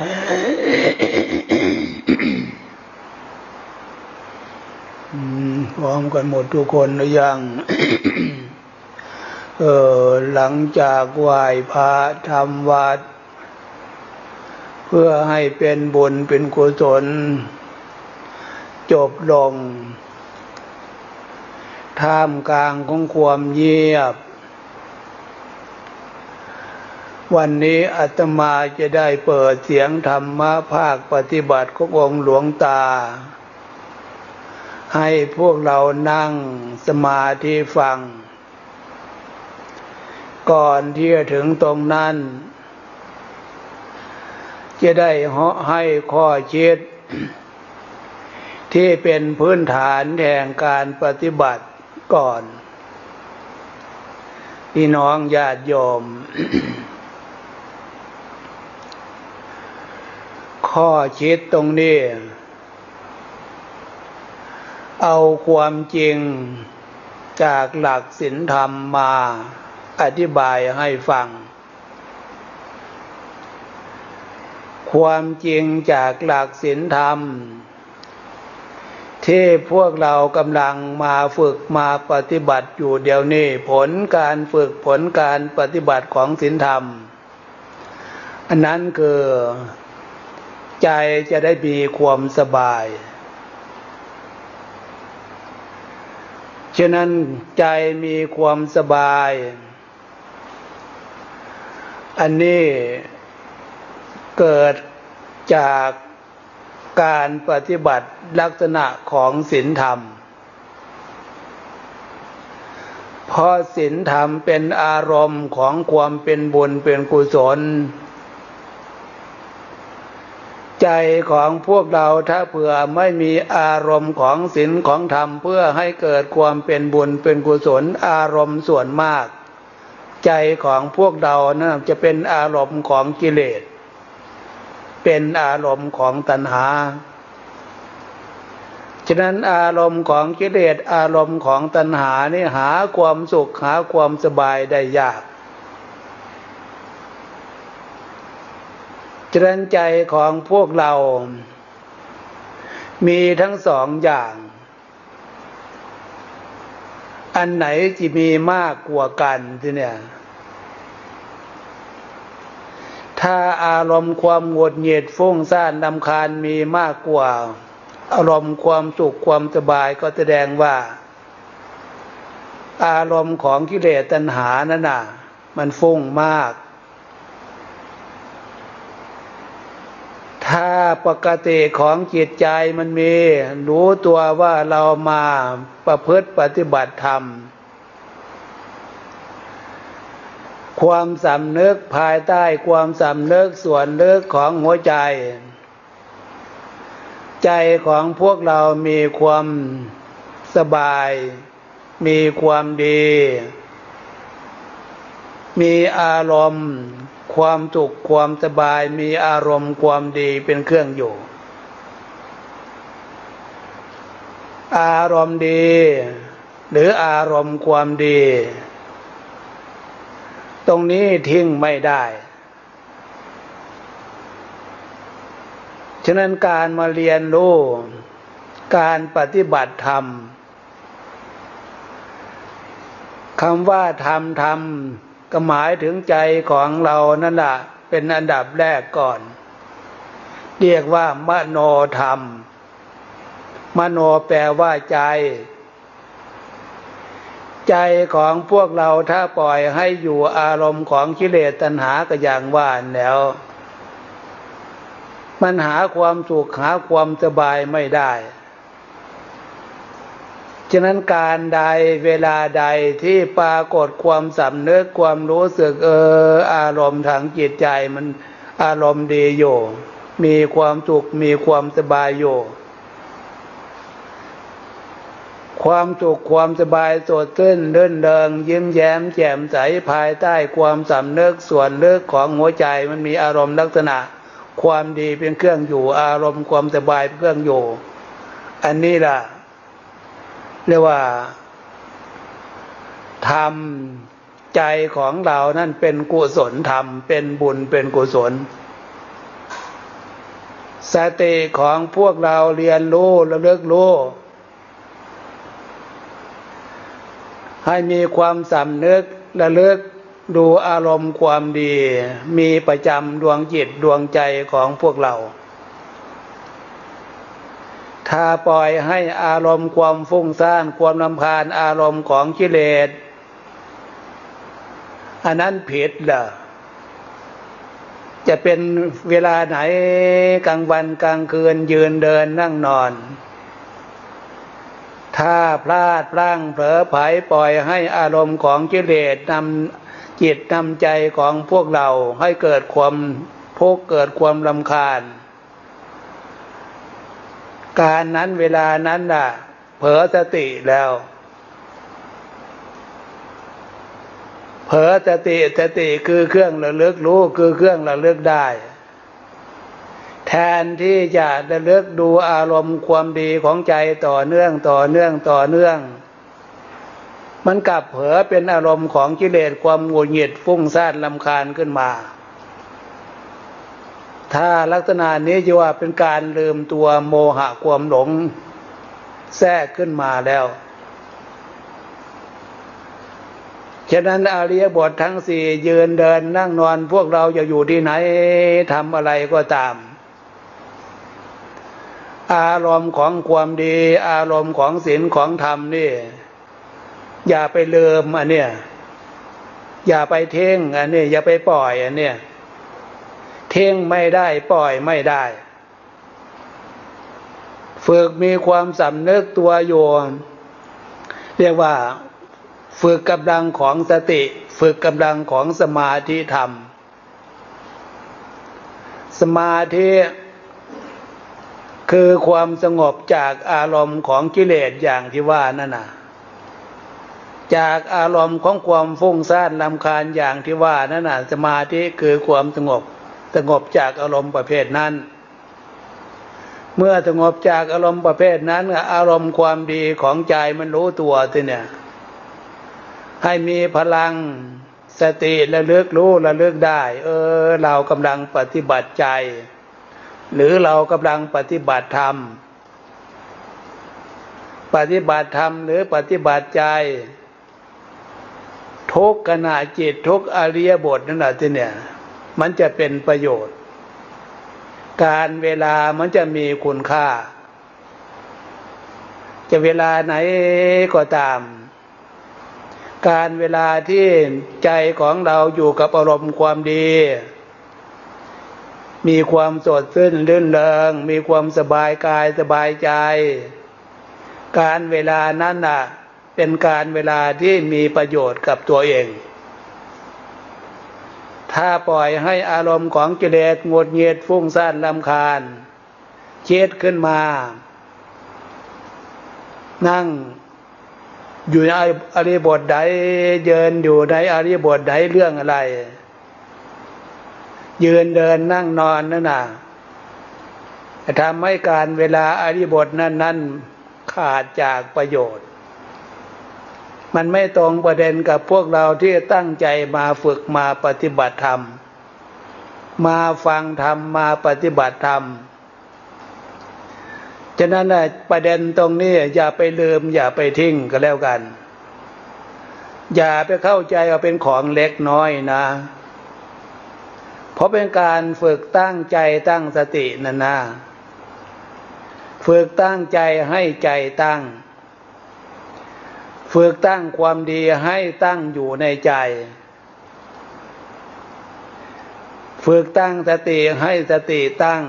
พร้อมกันหมดทุกคนหรือยัง เออหลังจากไหว้พระทำวัด เพื่อให้เป็นบุญเป็นกุศล จบลง ท่ามกลางของความเงียบ วันนี้อาตมาจะได้เปิดเสียงธรรมะภาคปฏิบัติขององค์หลวงตา ให้พวกเรานั่งสมาธิฟัง ก่อนที่จะถึงตรงนั้น จะได้ให้ข้อคิด ที่เป็นพื้นฐานแห่งการปฏิบัติก่อน พี่น้องญาติโยม ข้อคิดตรงนี้ เอาความจริงจากหลักศีลธรรมมาอธิบายให้ฟัง ความจริงจากหลักศีลธรรม ที่พวกเรากำลังมาฝึกมาปฏิบัติอยู่เดี๋ยวนี้ ผลการฝึกผลการปฏิบัติของศีลธรรม อันนั้นคือ ใจจะได้มีความสบาย ฉะนั้นใจมีความสบาย อันนี้เกิดจากการปฏิบัติลักษณะของศีลธรรม เพราะศีลธรรมเป็นอารมณ์ของความเป็นบุญเป็นกุศล ใจของพวกเราถ้าเผื่อไม่มีอารมณ์ของศีลของธรรมเพื่อให้เกิดความเป็นบุญเป็นกุศลอารมณ์ส่วนมาก ใจของพวกเรานะจะเป็นอารมณ์ของกิเลส เป็นอารมณ์ของตัณหา ฉะนั้นอารมณ์ของกิเลสอารมณ์ของตัณหานี่หาความสุขหาความสบายได้ยาก จริญใจของพวกเรา มีทั้งสองอย่าง อันไหนจะมีมากกว่ากันทีเนี่ย ถ้าอารมณ์ความหงดหงิดฟุ้งซ่านนำคาญมีมากกว่า อารมณ์ความสุขความสบายก็แสดงว่า อารมณ์ของกิเลสตัณหานั่นน่ะ มันฟุ้งมาก ถ้าปกติของจิตใจมันมี รู้ตัวว่าเรามาประพฤติปฏิบัติธรรม ความสำนึกภายใต้ความสำนึกส่วนลึกของหัวใจ ใจของพวกเรามีความสบาย มีความดี มีอารมณ์ ความสุขความสบายมีอารมณ์ความดีเป็นเครื่องอยู่ อารมณ์ดี หรืออารมณ์ความดี ตรงนี้ทิ้งไม่ได้ฉะนั้นการมาเรียนรู้การปฏิบัติธรรมคำว่าธรรมธรรม ก็หมายถึงใจของเรานั่นแหละเป็นอันดับแรกก่อน เรียกว่ามโนธรรม มโนแปลว่าใจ ใจของพวกเราถ้าปล่อยให้อยู่อารมณ์ของกิเลสตัณหาก็อย่างว่านแล้ว มันหาความสุขหาความสบายไม่ได้ ฉะนั้นการใดเวลาใดที่ปรากฏความสำนึกความรู้สึกเอออารมณ์ทางจิตใจมันอารมณ์ดีอยู่ มีความสุขมีความสบายอยู่ ความสุขความสบายสดชื่นเดินเดิงยิ้มแย้มแจ่มใสภายใต้ความสำนึกส่วนลึกของหัวใจมันมีอารมณ์ลักษณะ ความดีเป็นเครื่องอยู่ อารมณ์ความสบายเป็นเครื่องอยู่ อันนี้ล่ะ เรียกว่าทำใจของเรานั่นเป็นกุศลธรรม เป็นบุญเป็นกุศล สติของพวกเราเรียนรู้ระลึกรู้ให้มีความสำนึกระลึกดูอารมณ์ความดี มีประจำดวงจิตดวงใจของพวกเรา ถ้าปล่อยให้อารมณ์ความฟุ้งซ่านความลำคาญอารมณ์ของกิเลสอันนั้นผิดล่ะจะเป็นเวลาไหนกลางวันกลางคืนยืนเดินนั่งนอน ถ้าพลาดพลั้งเผลอไผปล่อยให้อารมณ์ของกิเลสนำจิตนำใจของพวกเราให้เกิดความทุกเกิดความลำคาญ การนั้นเวลานั้นน่ะ เผลอสติแล้ว เผลอสติสติคือเครื่องระลึกรู้คือเครื่องระลึกได้ แทนที่จะระลึกดูอารมณ์ความดีของใจต่อเนื่องต่อเนื่องต่อเนื่องมันกลับเผลอเป็นอารมณ์ของกิเลสความหงุดหงิดฟุ้งซ่านลำคาญขึ้นมา ถ้าลักษณะนี้จะว่าเป็นการลืมตัวโมหะความหลง แทรกขึ้นมาแล้ว ฉะนั้นอาริยบททั้งสี่ยืนเดินนั่งนอนพวกเราจะอยู่ที่ไหนทำอะไรก็ตาม อารมณ์ของความดี อารมณ์ของศีลของธรรมนี่ อย่าไปเลิมอันเนี้ยอย่าไปเท่งอันนี้อย่าไปปล่อยอันเนี้ย เท่งไม่ได้ปล่อยไม่ได้ ฝึกมีความสำนึกตัวโยนเรียกว่าฝึกกำลังของสติ ฝึกกำลังของสมาธิธรรม สมาธิคือความสงบจากอารมณ์ของกิเลสอย่างที่ว่านั่นน่ะ จากอารมณ์ของความฟุ้งซ่านลำคาญอย่างที่ว่านั่นน่ะ สมาธิคือความสงบ สงบจากอารมณ์ประเภทนั้น เมื่อสงบจากอารมณ์ประเภทนั้น อารมณ์ความดีของใจมันรู้ตัวทีเนี่ย ให้มีพลังสติระลึกรู้ระลึกได้ เออ เรากำลังปฏิบัติใจ หรือเรากำลังปฏิบัติธรรม ปฏิบัติธรรมหรือปฏิบัติใจ ทุกขณะจิตทุกอริยบทนั่นแหละที่เนี่ย มันจะเป็นประโยชน์ การเวลามันจะมีคุณค่า จะเวลาไหนก็ตาม การเวลาที่ใจของเราอยู่กับอารมณ์ความดี มีความสดชื่นลื่นเริง มีความสบายกายสบายใจ การเวลานั้นน่ะ เป็นการเวลาที่มีประโยชน์กับตัวเอง ถ้าปล่อยให้อารมณ์ของกิเลสงดเงียดฟุ้งซ่านลำคาญเช็ดขึ้นมา นั่งอยู่ในอริบทใดเยินอยู่ในอริบทใดเรื่องอะไร ยืนเดินนั่งนอนนั่นน่ะทำให้การเวลาอริบทนั้นนั้นขาดจากประโยชน์ มันไม่ตรงประเด็นกับพวกเราที่ตั้งใจมาฝึกมาปฏิบัติธรรม มาฟังธรรมมาปฏิบัติธรรม ฉะนั้นนะประเด็นตรงนี้อย่าไปลืม อย่าไปทิ้งก็แล้วกัน อย่าไปเข้าใจว่าเป็นของเล็กน้อยนะ เพราะเป็นการฝึกตั้งใจตั้งสตินั่นนะ ฝึกตั้งใจให้ใจตั้ง ฝึกตั้งความดีให้ตั้งอยู่ในใจ ฝึกตั้งสติให้สติตั้ง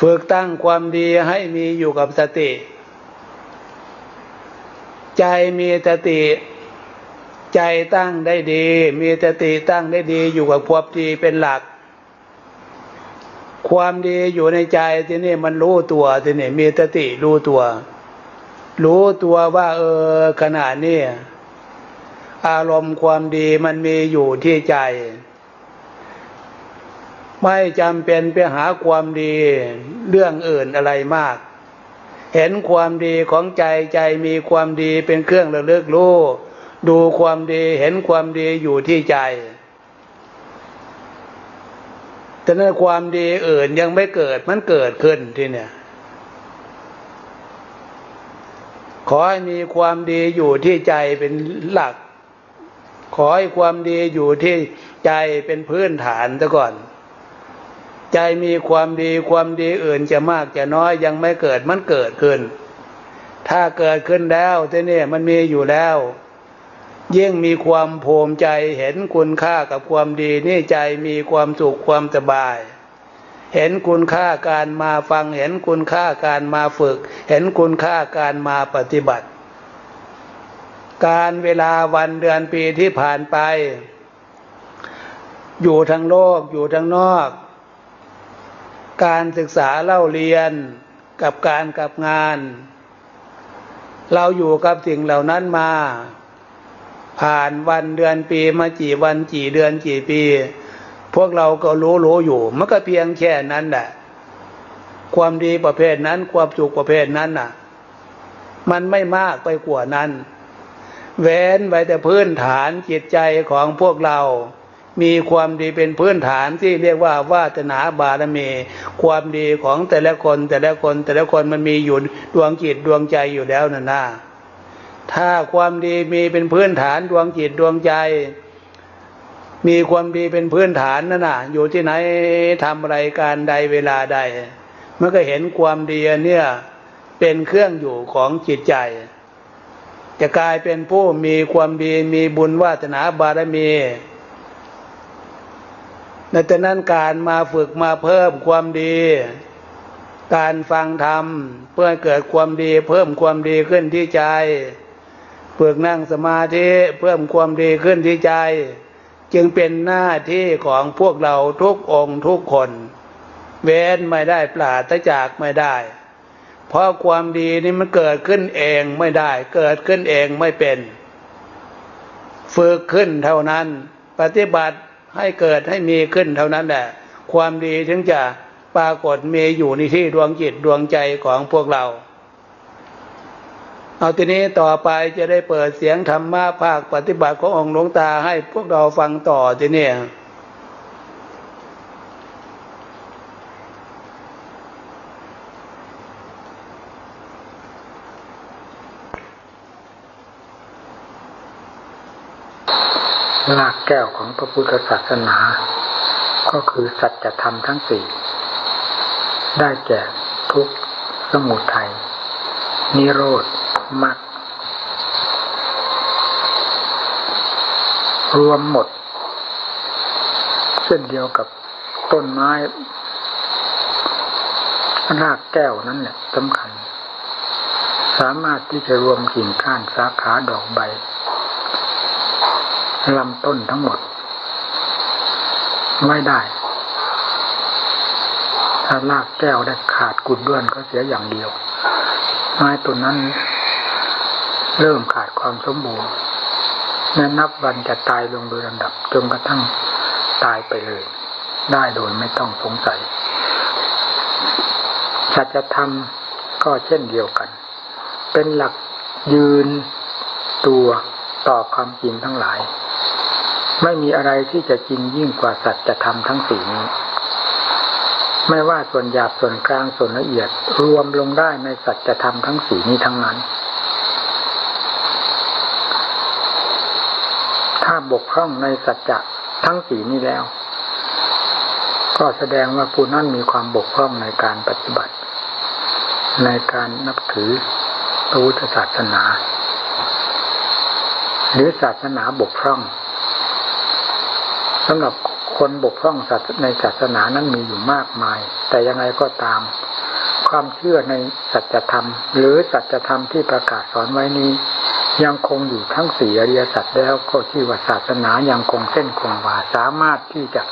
ฝึกตั้งความดีให้มีอยู่กับสติ ใจมีสติ ใจตั้งได้ดี มีสติตั้งได้ดีอยู่กับความดีเป็นหลัก ความดีอยู่ในใจที่นี่มันรู้ตัวที่นี่มีสติรู้ตัว รู้ตัวว่า เออขณะนี้อารมณ์ความดีมันมีอยู่ที่ใจ ไม่จำเป็นไปหาความดีเรื่องอื่นอะไรมาก เห็นความดีของใจใจมีความดีเป็นเครื่องระลึกรู้ดูความดีเห็นความดีอยู่ที่ใจแต่นั้นความดีอื่นยังไม่เกิดมันเกิดขึ้นที่เนี่ย ขอให้มีความดีอยู่ที่ใจเป็นหลัก ขอให้ความดีอยู่ที่ใจเป็นพื้นฐานซะก่อน ใจมีความดีความดีอื่นจะมากจะน้อยยังไม่เกิดมันเกิดขึ้น ถ้าเกิดขึ้นแล้วที่นี่มันมีอยู่แล้ว ยิ่งมีความภูมิใจเห็นคุณค่ากับความดีนี่ใจมีความสุขความสบาย เห็นคุณค่าการมาฟัง เห็นคุณค่าการมาฝึก เห็นคุณค่าการมาปฏิบัติ การเวลาวันเดือนปีที่ผ่านไป อยู่ทั้งโลกอยู่ทั้งนอก การศึกษาเล่าเรียนกับการกับงาน เราอยู่กับสิ่งเหล่านั้นมา ผ่านวันเดือนปีมากี่วันกี่เดือนกี่ปี พวกเราก็รู้รู้อยู่ มันก็เพียงแค่นั้นแหละความดีประเภทนั้น ความสุขประเภทนั้นน่ะ มันไม่มากไปกว่านั้น เว้นไว้แต่พื้นฐานจิตใจของพวกเรา มีความดีเป็นพื้นฐานที่เรียกว่าวาสนาบารมี ความดีของแต่ละคนแต่ละคนแต่ละคนมันมีอยู่ดวงจิตดวงใจอยู่แล้วน่ะนะถ้าความดีมีเป็นพื้นฐานดวงจิตดวงใจ มีความดีเป็นพื้นฐานนั่นน่ะ อยู่ที่ไหนทำอะไรการใดเวลาใดมันก็เห็นความดีเนี่ยเป็นเครื่องอยู่ของจิตใจ จะกลายเป็นผู้มีความดีมีบุญวาสนาบารมีในแต่นั้นการมาฝึกมาเพิ่มความดี การฟังธรรมเพื่อเกิดความดี เพิ่มความดีขึ้นที่ใจ ฝึกนั่งสมาธิเพิ่มความดีขึ้นที่ใจ จึงเป็นหน้าที่ของพวกเราทุกองค์ทุกคน เว้นไม่ได้ปราศจากไม่ได้ เพราะความดีนี่มันเกิดขึ้นเองไม่ได้ เกิดขึ้นเองไม่เป็น ฝึกขึ้นเท่านั้น ปฏิบัติให้เกิดให้มีขึ้นเท่านั้นแหละ ความดีถึงจะปรากฏมีอยู่ในที่ดวงจิตดวงใจของพวกเรา เอาทีนี้ต่อไปจะได้เปิดเสียงธรรมะภาคปฏิบัติขององค์หลวงตาให้พวกเราฟังต่อทีนี้ลากแก้วของพระพุทธศาสนา ก็คือสัจธรรมทั้งสี่ ได้แก่ทุกสมุทัยนิโรธ มากรวมหมด เช่นเดียวกับต้นไม้รากแก้วนั้นเนี่ยสำคัญ สามารถที่จะรวมกิ่งก้านสาขาดอกใบลำต้นทั้งหมด ไม่ได้ ถ้ารากแก้วได้ขาดกุดด้วนก็เสียอย่างเดียวไม้ต้นนั้น เริ่มขาดความสมบูรณ์แม้นับวันจะตายลงโดยลำดับจนกระทั่งตายไปเลย ได้โดยไม่ต้องสงสัยสัจธรรมก็เช่นเดียวกัน เป็นหลักยืนตัวต่อความจริงทั้งหลาย ไม่มีอะไรที่จะจริงยิ่งกว่าสัจธรรมทั้งสี่นี้ ไม่ว่าส่วนหยาบส่วนกลางส่วนละเอียดรวมลงได้ในสัจธรรมทั้งสี่นี้ทั้งนั้น ถ้าบกพร่องในสัจจะทั้งสี่นี้แล้ว ก็แสดงว่าผู้นั้นมีความบกพร่องในการปฏิบัติ ในการนับถือพระพุทธศาสนา หรือศาสนาบกพร่องสำหรับคนบกพร่องในศาสนานั้นมีอยู่มากมาย แต่ยังไงก็ตาม ความเชื่อในสัจธรรม หรือสัจธรรมที่ประกาศสอนไว้นี้ ยังคงอยู่ทั้งสี่อริยสัจแล้วก็ที่ว่าศาสนายังคงเส้นคงวาสามารถที่จะ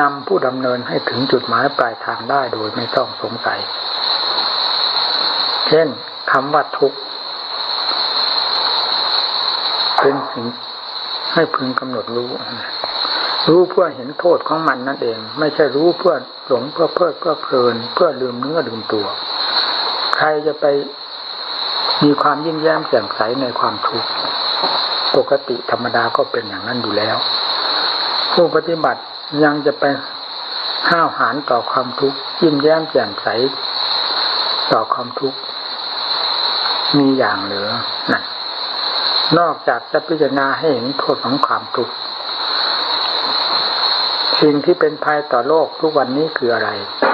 นำผู้ดำเนินให้ถึงจุดหมายปลายทางได้โดยไม่ต้องสงสัย เช่นคำว่าทุกข์เป็นสิ่งให้พึงกำหนดรู้ รู้เพื่อเห็นโทษของมันนั่นเอง ไม่ใช่รู้เพื่อหลงเพื่อเพื่อเพื่อเพลิน เพื่อลืมเนื้อลืมตัว ใครจะไป มีความยิ้มแย้มแจ่มใสในความทุกข์ปกติธรรมดาก็เป็นอย่างนั้นอยู่แล้ว ผู้ปฏิบัติยังจะไปห้าวหาญต่อความทุกข์ยิ้มแย้มแจ่มใส ต่อความทุกข์มีอย่างเหลือนะนอกจากจะพิจารณาให้เห็นโทษของความทุกข์สิ่งที่เป็นภัยต่อโลกทุกวันนี้คืออะไร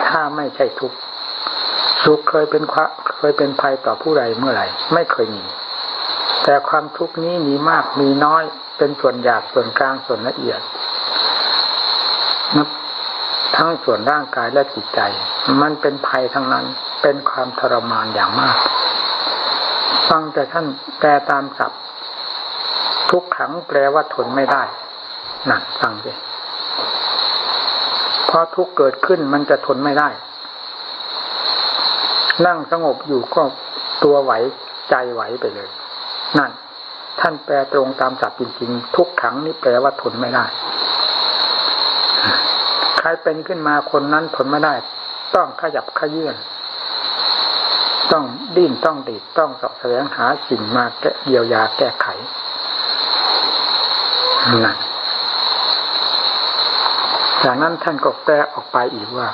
ถ้าไม่ใช่ทุกข์ สุขเคยเป็นเคยเป็นภัยต่อผู้ใดเมื่อไหร่ ไม่เคยมี แต่ความทุกข์นี้มีมากมีน้อย เป็นส่วนหยาบส่วนกลางส่วนละเอียดทั้งส่วนร่างกายและจิตใจ มันเป็นภัยทั้งนั้นเป็นความทรมานอย่างมาก ฟังแต่ท่านแปลตามศัพท์ทุกขังแปลว่าทนไม่ได้นั่นฟังสิพอทุกเกิดขึ้นมันจะทนไม่ได้ นั่งสงบอยู่ก็ตัวไหวใจไหวไปเลย นั่น ท่านแปลตรงตามศัพท์จริงๆ ทุกขังนี่แปลว่าทนไม่ได้ ใครเป็นขึ้นมาคนนั้นทนไม่ได้ ต้องขยับขยื่นต้องดิ้นต้องดีดต้องสอบแสวงหาสิ่งมาแก้เยียวยาแก้ไขนะจากนั้นท่านก็แปลออกไปอีกว่า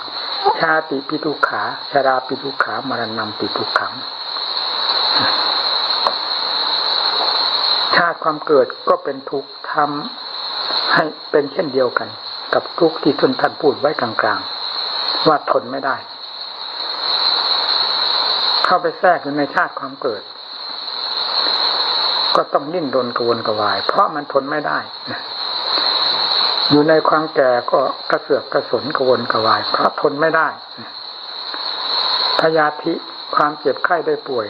ชาติปิทุขาชาราปิทุขามรณะปิทุขัง ชาติความเกิดก็เป็นทุกข์ทำให้เป็นเช่นเดียวกัน กับทุกข์ที่ทุนท่านพูดไว้กลางๆ ว่าทนไม่ได้ เข้าไปแทรกอยู่ในชาติความเกิด ก็ต้องนิ่นรนกระวนกระวาย เพราะมันทนไม่ได้ อยู่ในความแก่ก็กระเสือกกระสนกระวนกระวายเพราะทนไม่ได้พยาธิความเจ็บไข้ได้ป่วย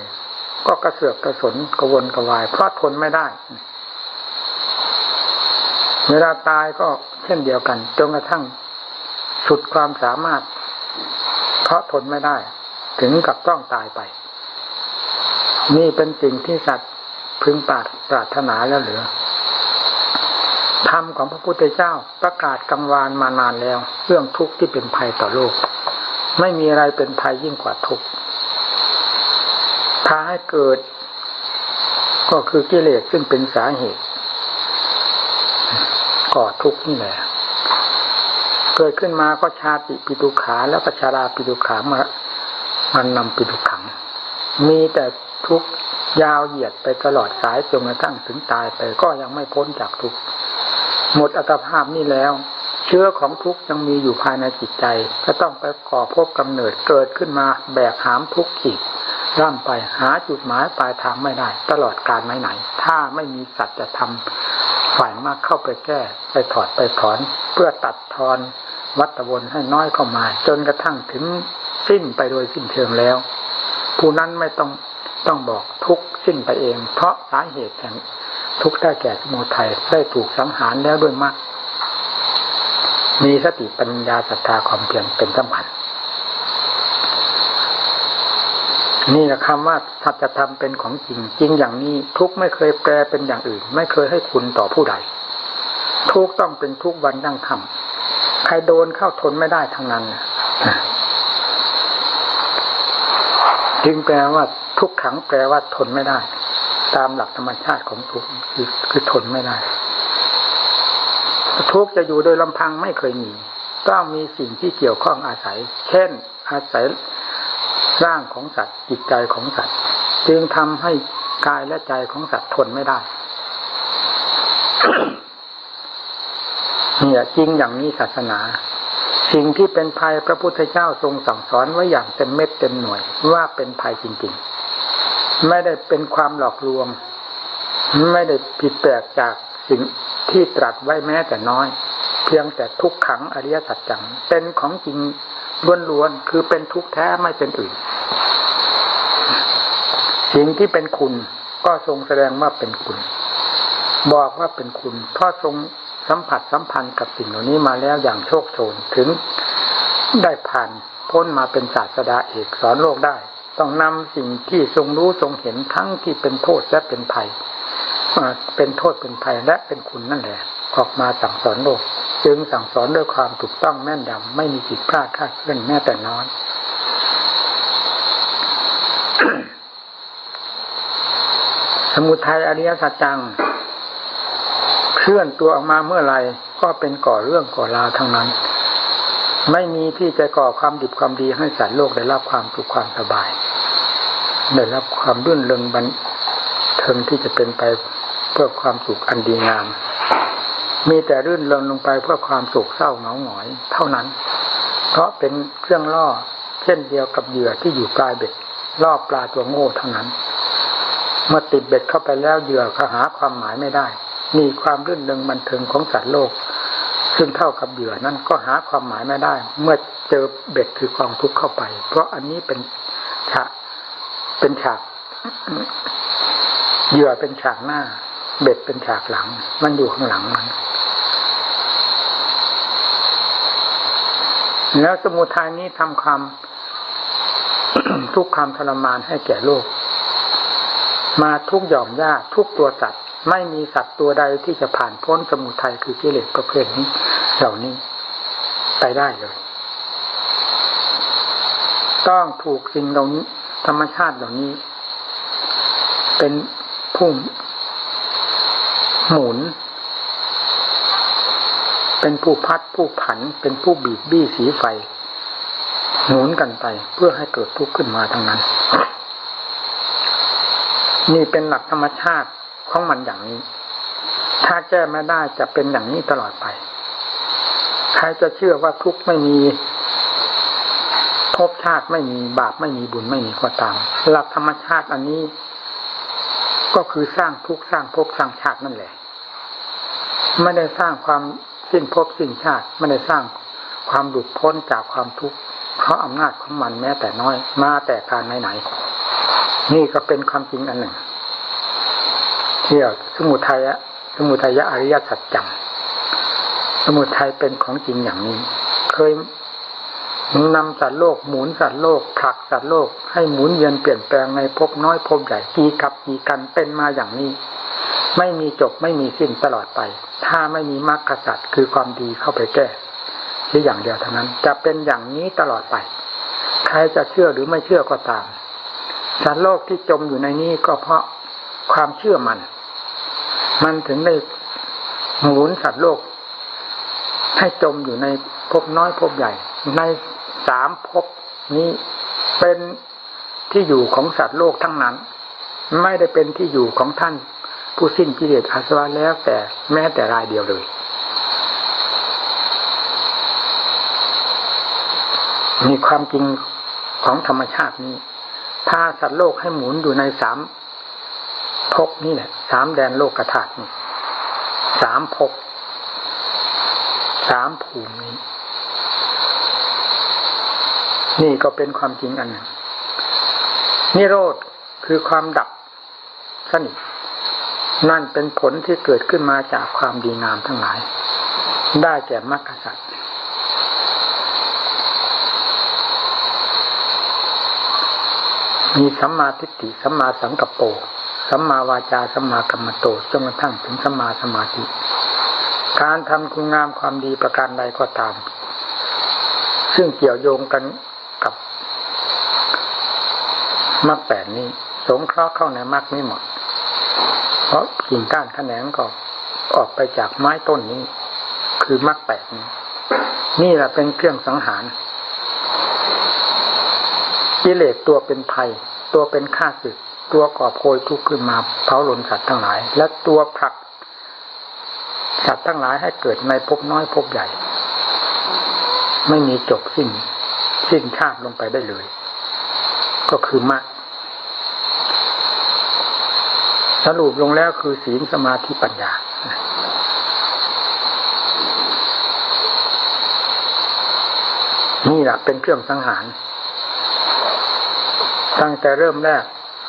ก็กระเสือกกระสนกระวนกระวายเพราะทนไม่ได้เวลาตายก็เช่นเดียวกันจนกระทั่งสุดความสามารถ เพราะทนไม่ได้ ถึงกับต้องตายไป นี่เป็นสิ่งที่สัตว์พึงปรารถนาแล้วเหลือ ธรรมของพระพุทธเจ้าประกาศกังวานมานานแล้ว เรื่องทุกข์ที่เป็นภัยต่อโลก ไม่มีอะไรเป็นภัยยิ่งกว่าทุกข์พาให้เกิด ก็คือกิเลสซึ่งเป็นสาเหตุก่อทุกข์นี่แหละเกิดขึ้นมาก็ชาติปิตุขาแล้วก็ชาราปิตุขามามันนำปิตุขัง มีแต่ทุกข์ยาวเหยียดไปตลอดสายจนกระทั่งถึงตายไปก็ยังไม่พ้นจากทุกข์ หมดอัตภาพนี่แล้ว เชื้อของทุกข์ยังมีอยู่ภายในจิตใจ ก็ต้องไปก่อพบกำเนิดเกิดขึ้นมาแบกหามทุกข์ขีดร่ำไปหาจุดหมายปลายทางไม่ได้ ตลอดการไหนไหน ถ้าไม่มีสัจธรรมฝ่ายมากเข้าไปแก้ ไปถอดไปถอน เพื่อตัดทอนวัตวนให้น้อยเข้ามา จนกระทั่งถึงสิ้นไปโดยสิ้นเชิงแล้ว ผู้นั้นไม่ต้องต้องบอกทุกสิ้นไปเอง เพราะสาเหตุแห่ง ทุกได้แก่สมุทัยได้ถูกสังหารแล้วด้วยมรรคมีสติปัญญาศรัทธาความเพียรเป็นสำคัญนี่แหละคำว่าสัจธรรมเป็นของจริง จริงอย่างนี้ ทุกไม่เคยแปลเป็นอย่างอื่น ไม่เคยให้คุณต่อผู้ใด ทุกต้องเป็นทุกวันยั่งคำใครโดนเข้าทนไม่ได้ทั้งนั้นจึงแปลว่าทุกขังแปลว่าทนไม่ได้ ตามหลักธรรมชาติของทุกคือคือทนไม่ได้ทุกจะอยู่โดยลำพังไม่เคยมี ต้องมีสิ่งที่เกี่ยวข้องอาศัย เช่น อาศัยร่างของสัตว์จิตใจของสัตว์ จึงทำให้กายและใจของสัตว์ทนไม่ได้เนี่ยจริงอย่างนี้ศาสนา สิ่งที่เป็นภัยพระพุทธเจ้าทรงสั่งสอนไว้อย่างเต็มเม็ดเต็มหน่วยว่าเป็นภัยจริง ๆ ไม่ได้เป็นความหลอกลวง ไม่ได้ผิดแปลกจากสิ่งที่ตรัสไว้แม้แต่น้อย เพียงแต่ทุกขังอริยสัจจังเป็นของจริงล้วนๆคือเป็นทุกแท้ไม่เป็นอื่น สิ่งที่เป็นคุณก็ทรงแสดงว่าเป็นคุณ บอกว่าเป็นคุณเพราะทรงสัมผัสสัมพันธ์กับสิ่งเหล่านี้มาแล้วอย่างโชคโชนถึงได้ผ่านพ้นมาเป็นศาสดาเอกสอนโลกได้ ต้องนำสิ่งที่ทรงรู้ทรงเห็นทั้งที่เป็นโทษและเป็นภัยเป็นโทษเป็นภัยและเป็นคุณนั่นแหละ ออกมาสั่งสอนโลก จึงสั่งสอนด้วยความถูกต้องแม่นยำไม่มีผิดพลาดคาดเคลื่อนแม้แต่น้อยสมุทัยอริยสัจจัง เคลื่อนตัวออกมาเมื่อไรก็เป็นก่อเรื่องก่อราวทั้งนั้น ไม่มีที่จะก่อความดิบความดีให้สัตว์โลกได้รับความสุขความสบาย ได้รับความรื่นเริงบันเทิงที่จะเป็นไปเพื่อความสุขอันดีงาม มีแต่รื่นเริงลงไปเพื่อความสุขเศร้าเหงาหงอย เท่านั้น เพราะเป็นเครื่องล่อเช่นเดียวกับเหยื่อที่อยู่ปลายเบ็ดล่อปลาตัวโง่เท่านั้นเมื่อติดเบ็ดเข้าไปแล้วเหยื่อขหาความหมายไม่ได้ มีความรื่นเริงบันเทิงของสัตว์โลก ซึ่งเท่ากับเหยื่อนั้นก็หาความหมายไม่ได้ เมื่อเจอเบ็ดคือความทุกข์เข้าไป เพราะอันนี้เป็นฉากเป็นฉากเหยื่อเป็นฉากหน้า เบ็ดเป็นฉากหลัง มันอยู่ข้างหลังมันแล้วสมุทัยนี้ทำความทุกความทรมานให้แก่โลก มาทุกหย่อมยากทุกตัวสัตว์ ไม่มีสัตว์ตัวใดที่จะผ่านพ้นสมุทัยคือกิเลสประเภทนี้ เหล่านี้ไปได้เลย ต้องถูกสิ่งเหล่านี้ ธรรมชาติเหล่านี้ เป็นผู้หมุน เป็นผู้พัดผู้ผัน เป็นผู้บีบบี้สีไฟ หมุนกันไปเพื่อให้เกิดทุกข์ขึ้นมาทั้งนั้น นี่เป็นหลักธรรมชาติ ของมันอย่างนี้ ถ้าแก้ไม่ได้จะเป็นอย่างนี้ตลอดไป ใครจะเชื่อว่าทุกข์ไม่มีภพชาติไม่มีบาปไม่มีบุญไม่มีก็ตาม หลักธรรมชาติอันนี้ ก็คือสร้างทุกข์สร้างภพสร้างชาตินั่นแหละไม่ได้สร้างความสิ้นภพสิ้นชาติไม่ได้สร้างความหลุดพ้นจากความทุกข์เพราะอำนาจของมันแม้แต่น้อย มาแต่การไหนๆนี่ก็เป็นความจริงอันหนึ่ง เที่ยวสมุทัยะสมุทัยะอริยสัจจังสมุทัยเป็นของจริงอย่างนี้ เคยนำสัตว์โลกหมุนสัตว์โลกผลักสัตว์โลกให้หมุนเวียนเปลี่ยนแปลงในภพน้อยภพใหญ่กี่กับกี่กันเป็นมาอย่างนี้ ไม่มีจบไม่มีสิ้นตลอดไป ถ้าไม่มีมรรคสัตว์คือความดีเข้าไปแก้ที่อย่างเดียวเท่านั้น จะเป็นอย่างนี้ตลอดไป ใครจะเชื่อหรือไม่เชื่อก็ตามสัตว์โลกที่จมอยู่ในนี้ก็เพราะความเชื่อมัน มันถึงได้หมุนสัตว์โลก ให้จมอยู่ในภพน้อยภพใหญ่ ในสามภพนี้เป็นที่อยู่ของสัตว์โลกทั้งนั้น ไม่ได้เป็นที่อยู่ของท่าน ผู้สิ้นกิเลสอาสวะแล้วแต่แม้แต่รายเดียวเลยมีความจริงของธรรมชาตินี้ถ้าสัตว์โลกให้หมุนอยู่ในสาม ภพนี่แหละสามแดนโลกธาตุนี่สามภพสามภูมินี้ นี่ก็เป็นความจริงอันหนึ่งนิโรธคือความดับสนิทนั่นเป็นผลที่เกิดขึ้นมาจากความดีงามทั้งหลาย ได้แก่มรรคสัตว์มีสัมมาทิฏฐิสัมมาสังกัปโป สัมมาวาจาสัมมากรรมโตจนกระทั่งถึงสัมมาสมาธิ การทำคุณงามความดีประการใดก็ตาม ซึ่งเกี่ยวโยงกันกับมรรคแปดนี้ สงเคราะห์เข้าในมรรคนี้หมด เพราะกิ่งก้านแขนงก็ออกไปจากไม้ต้นนี้ คือมรรคแปดนี้นี่แหละเป็นเครื่องสังหารกิเลสตัวเป็นภัย ตัวเป็นข้าศึก ตัวก่อโพยทุกข์ขึ้นมาเผาหลนสัตว์ทั้งหลาย และตัวผลักสัตว์ทั้งหลายให้เกิดในภพน้อยภพใหญ่ ไม่มีจบสิ้น สิ้นชาติลงไปได้เลย ก็คือมรรคสรุปลงแล้วคือศีลสมาธิปัญญา นี่แหละเป็นเครื่องสังหาร ตั้งแต่เริ่มแรก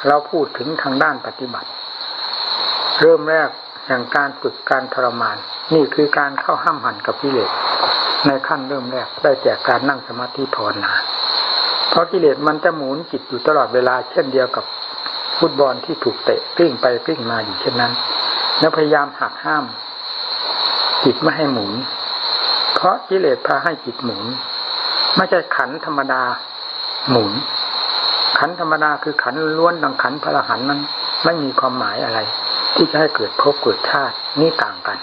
เราพูดถึงทางด้านปฏิบัติ เริ่มแรกแห่งการฝึกการทรมาน นี่คือการเข้าห้ามหันกับกิเลสในขั้นเริ่มแรกได้แก่การนั่งสมาธิภาวนาเพราะกิเลสมันจะหมุนจิตอยู่ตลอดเวลาเช่นเดียวกับฟุตบอลที่ถูกเตะกลิ้งไปกลิ้งมาอยู่เช่นนั้น แล้วพยายามหักห้าม จิตไม่ให้หมุน เพราะกิเลสพาให้จิตหมุน ไม่ใช่ขันธรรมดาหมุน ขันธรรมดาคือขันล้วนดังขันพระหันนั้นไม่มีความหมายอะไร ที่จะให้เกิดภพเกิดชาตินี่ต่างกัน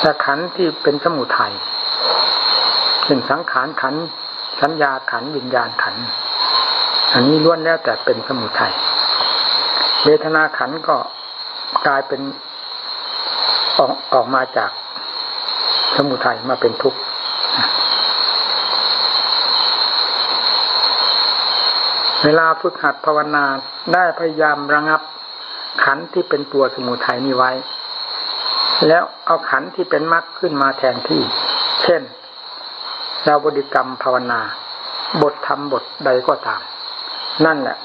แต่ขันที่เป็นสมุทัยเช่นสังขารขันสัญญาขันวิญญาณขัน อันนี้ล้วนแล้วแต่เป็นสมุทัยเวทนาขันก็กลายเป็นออกออกมาจากสมุทัยมาเป็นทุกข์ เวลาฝึกหัดภาวนาได้พยายามระงับ ขันที่เป็นตัวสมุทัยนี้ไว้ แล้วเอาขันที่เป็นมรรคขึ้นมาแทนที่ เช่น เราบริกรรมภาวนา บทธรรมบทใดก็ตาม นั่นแหละ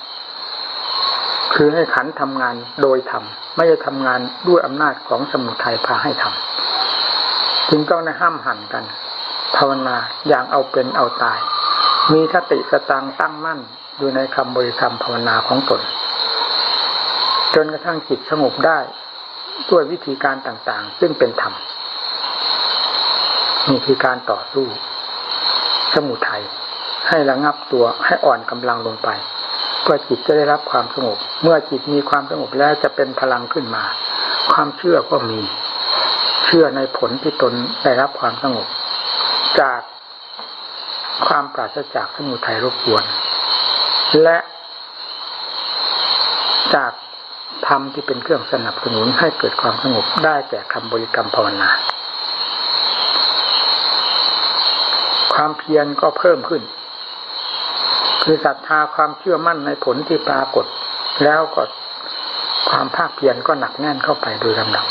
คือให้ขันทำงานโดยธรรมไม่ได้ทำงานด้วยอำนาจของสมุทัยพาให้ทำจึงต้องในห้ามหันกัน ภาวนาอย่างเอาเป็นเอาตาย มีสติสตังตั้งมั่น อยู่ในคำบริกรรมภาวนาของตน จนกระทั่งจิตสงบได้ด้วยวิธีการต่างๆ ซึ่งเป็นธรรมนี่คือการต่อสู้ สมุทัยให้ระงับตัวให้อ่อนกำลังลงไปเพื่อจิตจะได้รับความสงบ เมื่อจิตมีความสงบแล้วจะเป็นพลังขึ้นมา ความเชื่อก็มี เชื่อในผลที่ตนได้รับความสงบ จากความปราศจากสมุทัยรบกวน และจากธรรมที่เป็นเครื่องสนับสนุนให้เกิดความสงบได้แก่คำบริกรรมภาวนา ความเพียรก็เพิ่มขึ้น คือศรัทธาความเชื่อมั่นในผลที่ปรากฏ แล้วก็ความภาคเพียรก็หนักแน่นเข้าไปโดยลำดับ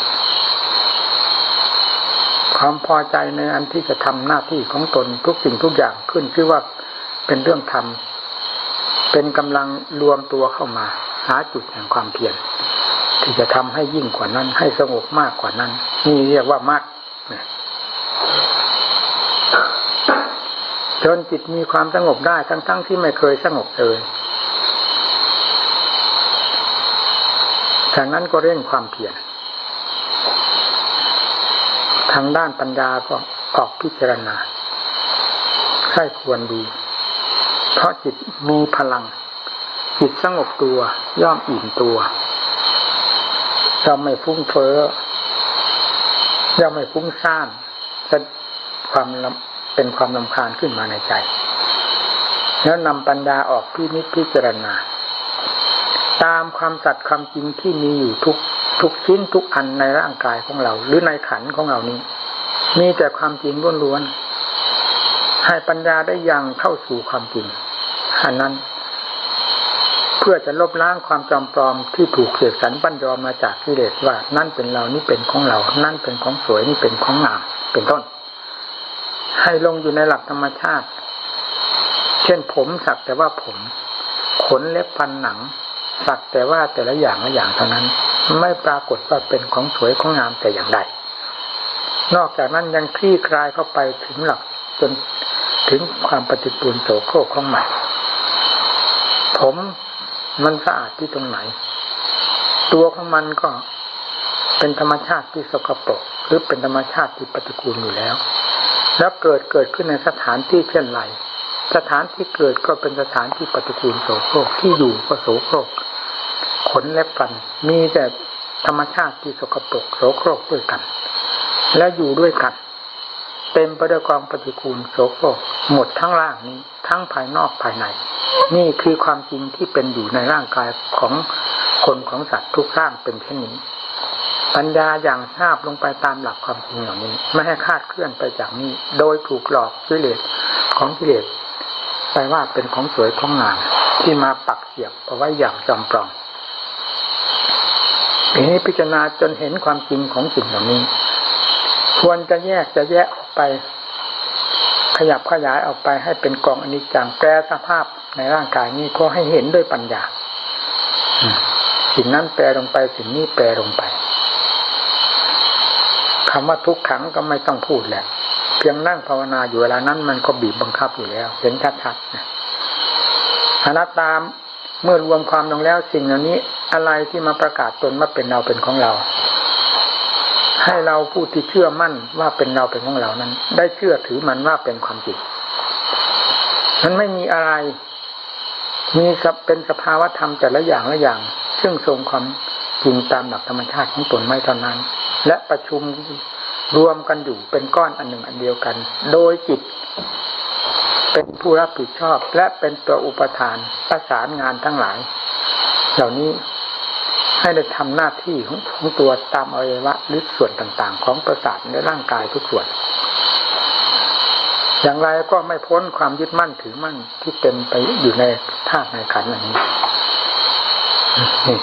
ความพอใจในอันที่จะทำหน้าที่ของตนทุกสิ่งทุกอย่างขึ้นชื่อว่าเป็นเรื่องธรรม เป็นกำลังรวมตัวเข้ามา หาจุดแห่งความเพียรที่จะทำให้ยิ่งกว่านั้น ให้สงบมากกว่านั้น นี่เรียกว่ามรรคจนจิตมีความสงบได้ทั้งๆทที่ไม่เคยสงบเลยจากนั้นก็เร่งความเพียรทางด้านปัญญาก็ออกพิจารณาใครควรดู เพราะจิตมีพลัง จิตสงบตัวย่อมอิ่มตัวย่อมไม่ฟุ้งเฟ้อย่อมไม่ฟุ้งซ่านจะความเป็นความลำคาญขึ้นมาในใจ แล้วนำปัญญาออกพินิจพิจารณา ตามความสัตย์ความจริงที่มีอยู่ทุกทุกชิ้นทุกอันในร่างกายของเรา หรือในขันของเรานี้ มีแต่ความจริงล้วนๆให้ปัญญาได้ยังเข้าสู่ความจริง อันนั้น เพื่อจะลบล้างความจำปลอมที่ถูกเสกสรรปั้นยอมมาจากกิเลสว่า นั่นเป็นเรานี่เป็นของเรา นั่นเป็นของสวยนี่เป็นของงามเป็นต้น ให้ลงอยู่ในหลักธรรมชาติ เช่นผมสักแต่ว่าผมขนเล็บฟันหนัง สักแต่ว่าแต่ละอย่างละอย่างเท่านั้น ไม่ปรากฏว่าเป็นของสวยของงามแต่อย่างใดนอกจากนั้นยังคลี่คลายเข้าไปถึงหลักจนถึงความปฏิปูลโสโครกของใหม่ ผมมันสะอาดที่ตรงไหน ตัวของมันก็เป็นธรรมชาติที่สกปรกหรือเป็นธรรมชาติที่ปฏิกูลอยู่แล้ว แล้วเกิดเกิดขึ้นในสถานที่เช่นไรสถานที่เกิดก็เป็นสถานที่ปฏิกูลโสโครกที่อยู่ก็โสโครกขนและฟันมีแต่ธรรมชาติที่สกปรกโสโครกด้วยกัน และอยู่ด้วยกัน เต็มไปด้วยกองปฏิกูลโสโครกหมดทั้งร่างนี้ ทั้งภายนอกภายใน นี่คือความจริงที่เป็นอยู่ในร่างกายของคนของสัตว์ทุกร่างเป็นเช่นนี้ ปัญญาอย่างทราบลงไปตามหลักความจริงเหล่านี้ ไม่ให้คาดเคลื่อนไปจากนี้ โดยถูกหลอกกิเลสของกิเลสไปว่าเป็นของสวยของงามที่มาปักเสียบเอาไว้อย่างจำปลองทีนี้พิจารณาจนเห็นความจริงของสิ่งเหล่านี้ ควรจะแยกจะแยกออกไป ขยับขยายออกไปให้เป็นกองอนิจจังแปรสภาพในร่างกายนี้ก็ให้เห็นด้วยปัญญาสิ่งนั้นแปลลงไปสิ่งนี้แปลลงไปคำว่าทุกขังก็ไม่ต้องพูดแหละเพียงนั่งภาวนาอยู่เวลานั้น มันก็บีบบังคับอยู่แล้ว เห็นชัดๆนะอนัตตามเมื่อรวมความลงแล้วสิ่งเหล่านี้ อะไรที่มาประกาศตนว่าเป็นเราเป็นของเรา ให้เราผู้ที่เชื่อมั่นว่าเป็นเราเป็นของเรานั้น ได้เชื่อถือมันว่าเป็นความจริงมันไม่มีอะไร มีเป็นสภาวะธรรมแต่ละอย่างละอย่าง ซึ่งทรงความจริงตามหลักธรรมชาติของตนไม่เท่านั้น และประชุมรวมกันอยู่เป็นก้อนอันหนึ่งอันเดียวกัน โดยจิต เป็นผู้รับผิดชอบ และเป็นตัวอุปทานประสานงานทั้งหลาย เหล่านี้ ให้ได้ทำหน้าที่ของของตัวตามอวัยวะหรือส่วนต่างๆ ของประสาทในร่างกายทุกส่วน อย่างไรก็ไม่พ้นความยึดมั่นถือมั่นที่เต็มไปอยู่ในธาตุในขันธ์อันนี้นี่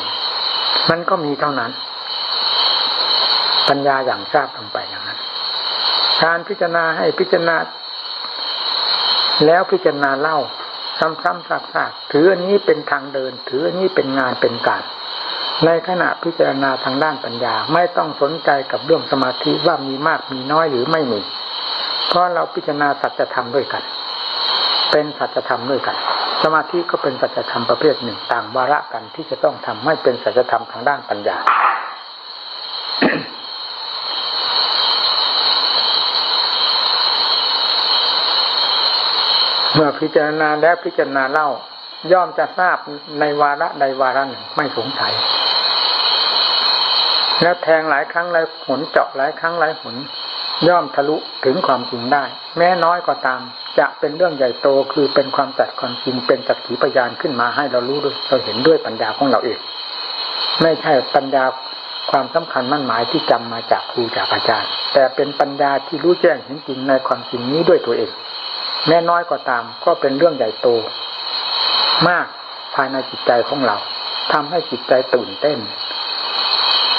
มันก็มีเท่านั้น ปัญญาอย่างทราบลงไปอย่างนั้น การพิจารณาให้พิจารณา แล้วพิจารณาเล่าซ้ำๆซากๆถืออันนี้เป็นทางเดิน ถืออันนี้เป็นงานเป็นการ ในขณะพิจารณาทางด้านปัญญาไม่ต้องสนใจกับเรื่องสมาธิว่ามีมากมีน้อยหรือไม่มี เพราะเราพิจารณาสัจธรรมด้วยกัน เป็นสัจธรรมด้วยกัน สมาธิก็เป็นสัจธรรมประเภทหนึ่งต่างวาระกันที่จะต้องทำให้เป็นสัจธรรมทางด้านปัญญา เมื่อพิจารณาแล้วพิจารณาเล่า ย่อมจะทราบในวาระใดวาระหนึ่งไม่สงสัย แล้วแทงหลายครั้งหลายหนเจาะหลายครั้งหลายหนย่อมทะลุถึงความจริงได้ แม้น้อยก็ตาม จะเป็นเรื่องใหญ่โตคือเป็นความจัดความจริงเป็นจักขีพยานขึ้นมาให้เรารู้ด้วยเราเห็นด้วยปัญญาของเราเองไม่ใช่ปัญญาความสำคัญมั่นหมายที่จำมาจากครูจากอาจารย์ แต่เป็นปัญญาที่รู้แจ้งเห็นจริงในความจริงนี้ด้วยตัวเอง แม้น้อยก็ตาม ก็เป็นเรื่องใหญ่โต มากภายในจิตใจของเราทำให้จิตใจตื่นเต้น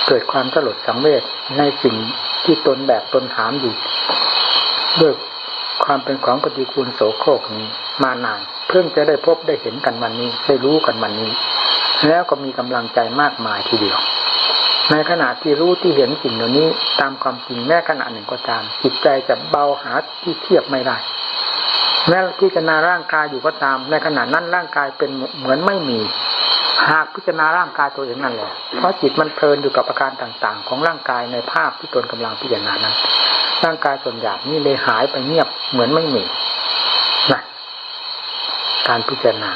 เกิดความสลดสังเวชในสิ่งที่ตนแบบตนถามอยู่ด้วยความเป็นของปฏิกูลโสโครกนี้มานาน เพิ่งจะได้พบได้เห็นกันวันนี้ ได้รู้กันวันนี้ แล้วก็มีกำลังใจมากมายทีเดียว ในขณะที่รู้ที่เห็นสิ่งเหล่านี้ ตามความจริงแม้ขณะหนึ่งก็ตาม จิตใจจะเบาหาที่เทียบไม่ได้ แม้พิจารณาร่างกายอยู่ก็ตาม ในขณะนั้นร่างกายเป็นเหมือนไม่มี หากพิจารณาร่างกายตัวเองนั่นแหละ เพราะจิตมันเพลินอยู่กับอาการต่าง ๆ ของร่างกายในภาพที่ตนกำลังพิจารณานั้น ร่างกายส่วนใหญ่นี่เลยหายไปเงียบเหมือนไม่มีนะการพิจารณา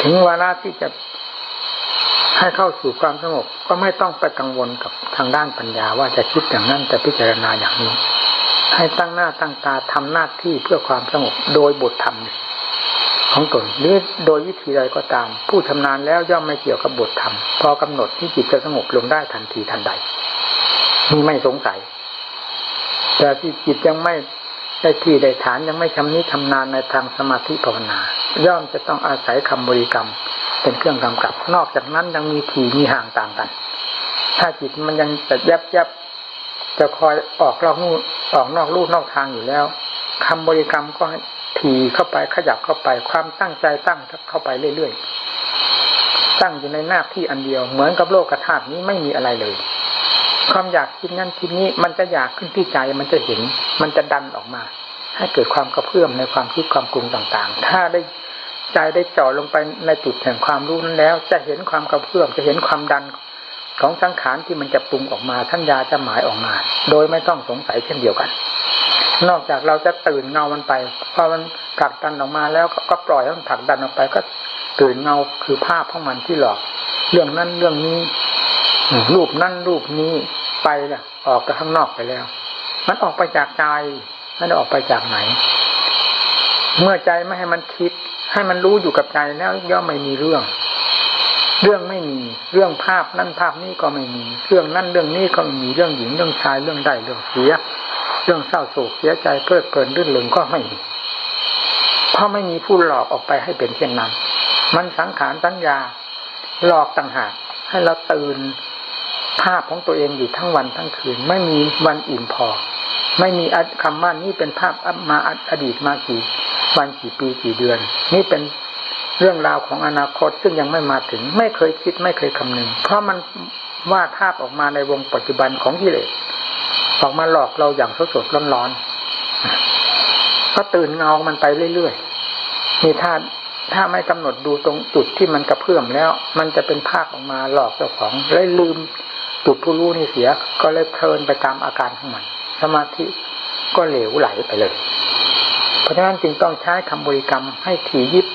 ถึงเวลาที่จะ ให้เข้าสู่ความสงบก็ไม่ต้องไปกังวลกับทางด้านปัญญาว่าจะคิดอย่างนั้นจะพิจารณาอย่างนี้ ให้ตั้งหน้าตั้งตาทำหน้าที่เพื่อความสงบโดยบทธรรมของตนหรือโดยวิธีใดก็ตาม ผู้ชำนาญแล้วย่อมไม่เกี่ยวกับบทธรรม พอกำหนดที่จิตจะสงบลงได้ทันทีทันใดมีไม่สงสัย แต่ที่จิตยังไม่ได้ที่ได้ฐานยังไม่ชำนิชำนาญในทางสมาธิภาวนา ย่อมจะต้องอาศัยคำบริกรรม เป็นเครื่องกำกับ นอกจากนั้นยังมีทีมีห่างต่างกัน ถ้าจิตมันยังจะแยับยับจะคอยออกนอกลู่ออกนอกลู่นอกทางอยู่แล้วคำบริกรรมก็ถี่เข้าไปขยับเข้าไป ความตั้งใจตั้งเข้าไปเรื่อยๆตั้งอยู่ในหน้าที่อันเดียว เหมือนกับโลกธาตุนี้ไม่มีอะไรเลย ความอยากคิดนั่นคิดนี้มันจะอยากขึ้นที่ใจมันจะเห็น มันจะดันออกมา ให้เกิดความกระเพื่อมในความคิดความปรุงต่างๆ ถ้าได้ ใจได้จ่อลงไปในจุดแห่งความรู้นั้นแล้ว จะเห็นความกระเพื่อมจะเห็นความดันของสังขารที่มันจะปรุงออกมาทัญญาจะหมายออกมา โดยไม่ต้องสงสัยเช่นเดียวกัน นอกจากเราจะตื่นเงามันไปพอมันผลักดันออกมาแล้วก็ปล่อยให้มันผลักดันออกไปก็ตื่นเงาคือภาพของมันที่หลอก เรื่องนั้นเรื่องนี้ รูปนั่นรูปนี้ไปละออกไปข้างนอกไปแล้ว มันออกไปจากใจม่ได้ออกไปจากไหน เมื่อใจไม่ให้มันคิด ให้มันรู้อยู่กับใจแล้วย่อมไม่มีเรื่อง เรื่องไม่มี เรื่องภาพนั่นภาพนี้ก็ไม่มี เรื่องนั่นเรื่องนี้ก็ไม่มี เรื่องหญิงเรื่องชายเรื่องใดเรื่องเสีย เรื่องเศร้าโศกเสียใจเพลิดเพลินรื่นเริงก็ไม่มีเพราะไม่มีผู้หลอกออกไปให้เป็นเช่นนั้น มันสังขารสัญญา หลอกต่างหาก ให้เราตื่นภาพของตัวเองอยู่ทั้งวันทั้งคืน ไม่มีวันอิ่มพอ ไม่มีคำว่านี่เป็นภาพมาอดีตมากี่วันกี่ปีกี่เดือน นี่เป็นเรื่องราวของอนาคตซึ่งยังไม่มาถึง ไม่เคยคิดไม่เคยคำนึง เพราะมันวาดภาพออกมาในวงปัจจุบันของกิเลสออกมาหลอกเราอย่างสดสดร้อนๆก็ตื่นเงามันไปเรื่อยๆมีถ้าถ้าไม่กำหนดดูตรงจุดที่มันกระเพื่อมแล้ว มันจะเป็นภาพออกมาหลอกเจ้าของเลยลืมจุดผู้รู้นี่เสีย ก็เลยเพลินไปตามอาการของมัน สมาธิก็เหลวไหลไปเลย เพราะฉะนั้นจึงต้องใช้คำบริกรรมให้ถี่ยิบ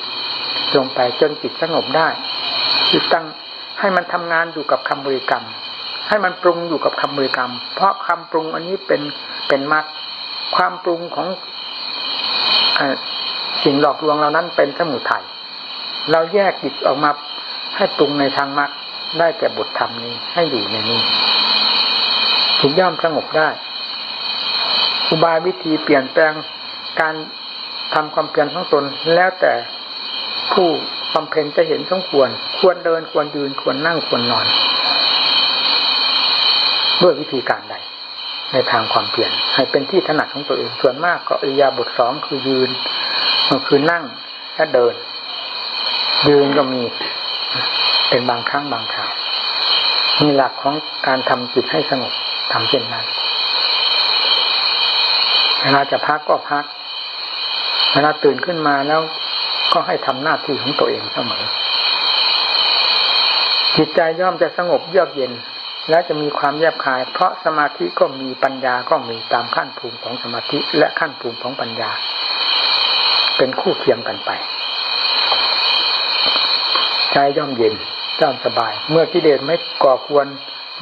ลงไปจนจิตสงบได้จิตตั้งให้มันทำงานอยู่กับคำบริกรรม ให้มันปรุงอยู่กับคำบริกรรม เพราะคำปรุงอันนี้เป็นเป็นมรรคความปรุงของสิ่งหลอกลวงเรานั้นเป็นสมุทัยเราแยกจิตออกมาให้ปรุงในทางมรรคได้แก่บทธรรมนี้ให้อยู่ในนี้ถึงย่อมสงบได้ อุบายวิธีเปลี่ยนแปลงการทำความเพียรของตนแล้วแต่ผู้บำเพ็ญจะเห็นสมควร ควรเดินควรยืนควรนั่งควรนอน ด้วยวิธีการใด ในทางความเพียรให้เป็นที่ถนัดของตัวเองส่วนมากก็อิยาบทสองคือยืนก็คือนั่งและเดิน ยืนก็มีเป็นบางครั้งบางคราวมีหลักของการทำจิตให้สงบทำเช่นนั้น เวลาจะพักก็พัก เวลาตื่นขึ้นมาแล้วก็ให้ทำหน้าที่ของตัวเองเสมอ จิตใจย่อมจะสงบเยือกเย็น และจะมีความแยบคาย เพราะสมาธิก็มีปัญญาก็มีตามขั้นภูมิของสมาธิและขั้นภูมิของปัญญา เป็นคู่เคียงกันไป ใจย่อมเย็นย่อมสบาย เมื่อกิเลสไม่ก่อควร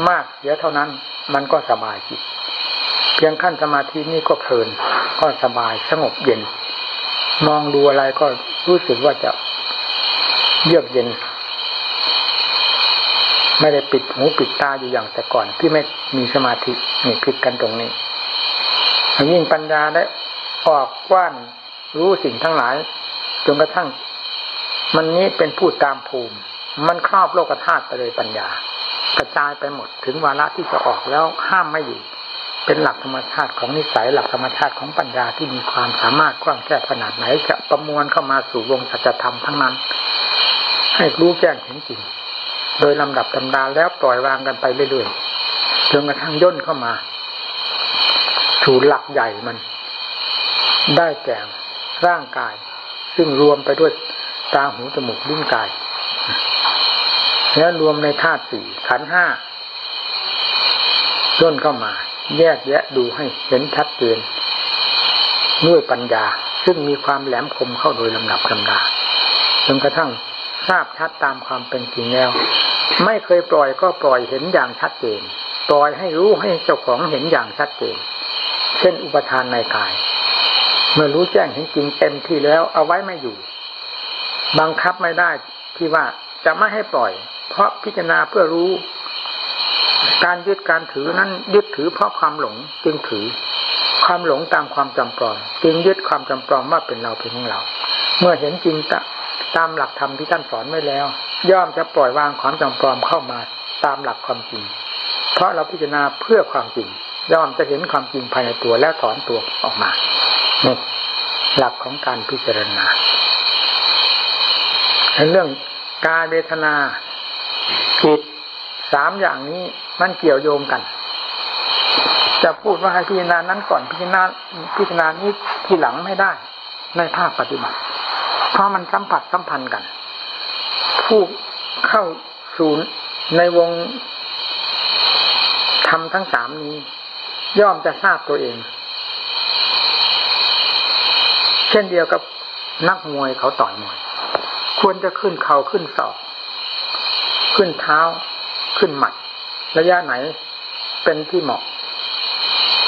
มากเสียเท่านั้น มันก็สบายจิต เพียงขั้นสมาธินี่ก็เพลิน ก็สบายสงบเย็น มองดูอะไรก็รู้สึกว่าจะเยือกเย็น ไม่ได้ปิดหูปิดตาอยู่อย่างแต่ก่อน ที่ไม่มีสมาธินี่ผิดกันตรงนี้ยิ่งปัญญาได้ออกกว้านรู้สิ่งทั้งหลายจนกระทั่ง มันนี้เป็นผู้ตามภูมิ มันครอบโลกธาตุไปเลยปัญญากระจายไปหมดถึงวาระที่จะออกแล้วห้ามไม่อยู่ เป็นหลักธรรมชาติของนิสัยหลักธรรมชาติของปัญญาที่มีความสามารถกว้างแค่ขนาดไหน จะประมวลเข้ามาสู่วงสัจธรรมทั้งนั้น ให้รู้แจ้งเห็นจริง โดยลำดับตำดาแล้วปล่อยวางกันไปเรื่อยๆจนกระทั่งย่นเข้ามาสู่หลักใหญ่มัน ได้แก่ร่างกาย ซึ่งรวมไปด้วยตาหูจมูกลิ้นกาย แล้วรวมในธาตุสี่ขันห้าย่นเข้ามา แยกแยะดูให้เห็นชัดเจนด้วยปัญญา ซึ่งมีความแหลมคมเข้าโดยลำดับลำดาจนกระทั่งทราบชัดตามความเป็นจริงแล้ว ไม่เคยปล่อยก็ปล่อยเห็นอย่างชัดเจนปล่อยให้รู้ให้เจ้าของเห็นอย่างชัดเจน เช่นอุปทานในกาย เมื่อรู้แจ้งเห็นจริงเต็มที่แล้วเอาไว้ไม่อยู่ บังคับไม่ได้ที่ว่าจะไม่ให้ปล่อย เพราะพิจารณาเพื่อรู้ การยึดการถือนั้นยึดถือเพราะความหลงจึงถือ ความหลงตามความจำปลอมจึงยึดความจำปลอมว่าเป็นเราเป็นของเรา เมื่อเห็นจริงตามหลักธรรมที่ท่านสอนไว้แล้ว ย่อมจะปล่อยวางความจำปลอมเข้ามาตามหลักความจริง เพราะเราพิจารณาเพื่อความจริง ย่อมจะเห็นความจริงภายในตัวแล้วถอนตัวออกมานี่หลักของการพิจารณาเรื่องกายเวทนาจิตสามอย่างนี้ มันเกี่ยวโยงกัน จะพูดว่าให้พิจารณานั้นก่อนพิจารณาพิจารณานี้ทีหลังไม่ได้ ในภาคปฏิบัติ เพราะมันสัมผัสสัมพันธ์กัน ผู้เข้าสู่ในวงทำทั้งสามนี้ ย่อมจะทราบตัวเอง เช่นเดียวกับนักมวยเขาต่อยมวย ควรจะขึ้นเข่าขึ้นศอก ขึ้นเท้าขึ้นหมัด ระยะไหนเป็นที่เหมาะ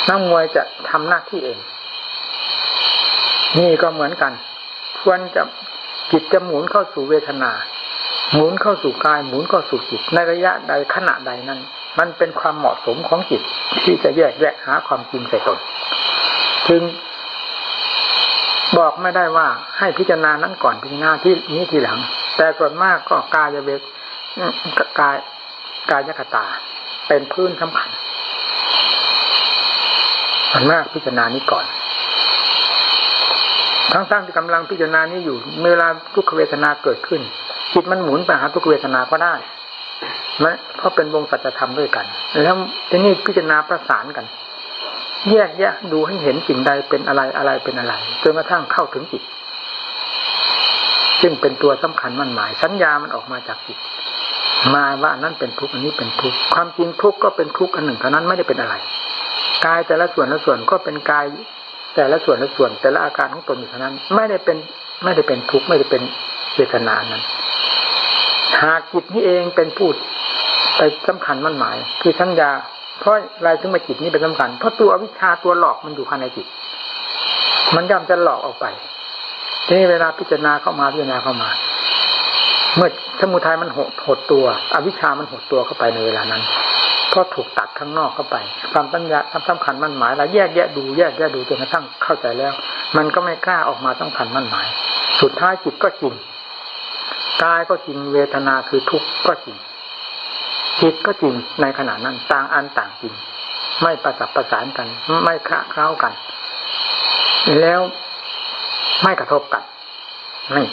นักมวยจะทำหน้าที่เอง นี่ก็เหมือนกัน ควรจะจิตจะหมุนเข้าสู่เวทนา หมุนเข้าสู่กาย หมุนเข้าสู่จิต ในระยะใดขณะใดนั้น มันเป็นความเหมาะสมของจิต ที่จะแยกแยกหาความจริงใส่ตนจึงบอกไม่ได้ว่าให้พิจารณานั้นก่อนพิจารณาที่นี้ทีหลัง แต่ส่วนมากก็กายเวทกายกายคตา เป็นพื้นสำคัญมันมากพิจารณานี้ก่อน ทั้งๆที่กำลังพิจารณานี้อยู่เวลาทุกขเวทนาเกิดขึ้น จิตมันหมุนไปหาทุกขเวทนาก็ได้เพราะเป็นวงสัจธรรมด้วยกัน แล้วทีนี้พิจารณาประสานกัน แยกแยะดูให้เห็นสิ่งใดเป็นอะไรอะไรเป็นอะไรจนกระทั่งเข้าถึงจิต ซึ่งเป็นตัวสำคัญมันหมาย สัญญามันออกมาจากจิต มาว่านั้นเป็นทุกข์อันนี้เป็นทุกข์ความจริงทุกข์ก็เป็นทุกข์อันหนึ่งเท่านั้นไม่ได้เป็นอะไรกายแต่ละส่วนละส่วนก็เป็นกาย แต่ละส่วนละส่วน แต่ละอาการของตนอยู่เท่านั้น ไม่ได้เป็นไม่ได้เป็นทุกข์ไม่ได้เป็นเจตนานั้นหากจิตนี้เองเป็นผู้ไปสำคัญมั่นหมาย คือสัญญาเพราะอะไรถึงมาจิตนี้เป็นสำคัญ เพราะตัววิชชาตัวหลอกมันอยู่ภายในจิต มันย่อมจะหลอกออกไปทีนี้เวลาพิจารณาเข้ามาพิจารณาเข้ามา เมื่อสมุทัยมันหดหดตัว อวิชามันหดตัวเข้าไปในเวลานั้นเพราะถูกตัดข้างนอกเข้าไป ความปัญญาความสำคัญมั่นหมายแล้วแยกแยะดูแยกแยะดูจนกระทั่งเข้าใจแล้ว มันก็ไม่กล้าออกมาสำคัญมั่นหมาย สุดท้ายจิตก็จริงกายก็จริงเวทนาคือทุกข์ก็จริงจิตก็จริงในขณะนั้นต่างอันต่างจริง ไม่ประสับประสานกัน ไม่คะเคล้ากัน แล้วไม่กระทบกันนี่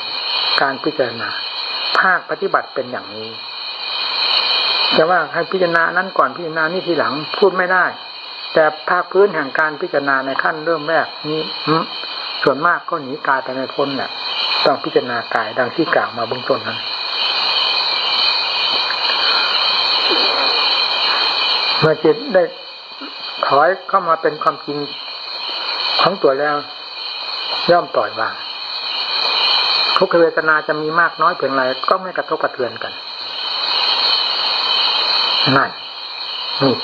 การพิจารณา ภาคปฏิบัติเป็นอย่างนี้จะว่าให้พิจารณานั้นก่อนพิจารณานี้ทีหลังพูดไม่ได้ แต่ภาคพื้นแห่งการพิจารณาในขั้นเริ่มแรกนี้ส่วนมากก็หนีกายไปในพ้นเนี่ยต้องพิจารณากายดังที่กล่าวมาเบื้องต้นนั้นเมื่อจิตได้ถอยเข้ามาเป็นความจริงของตัวแล้ว ย่อมปล่อยวาง ทุกขเวทนาจะมีมากน้อยเพียงไรก็ไม่กระทบกระเทือนกันนั่นนี่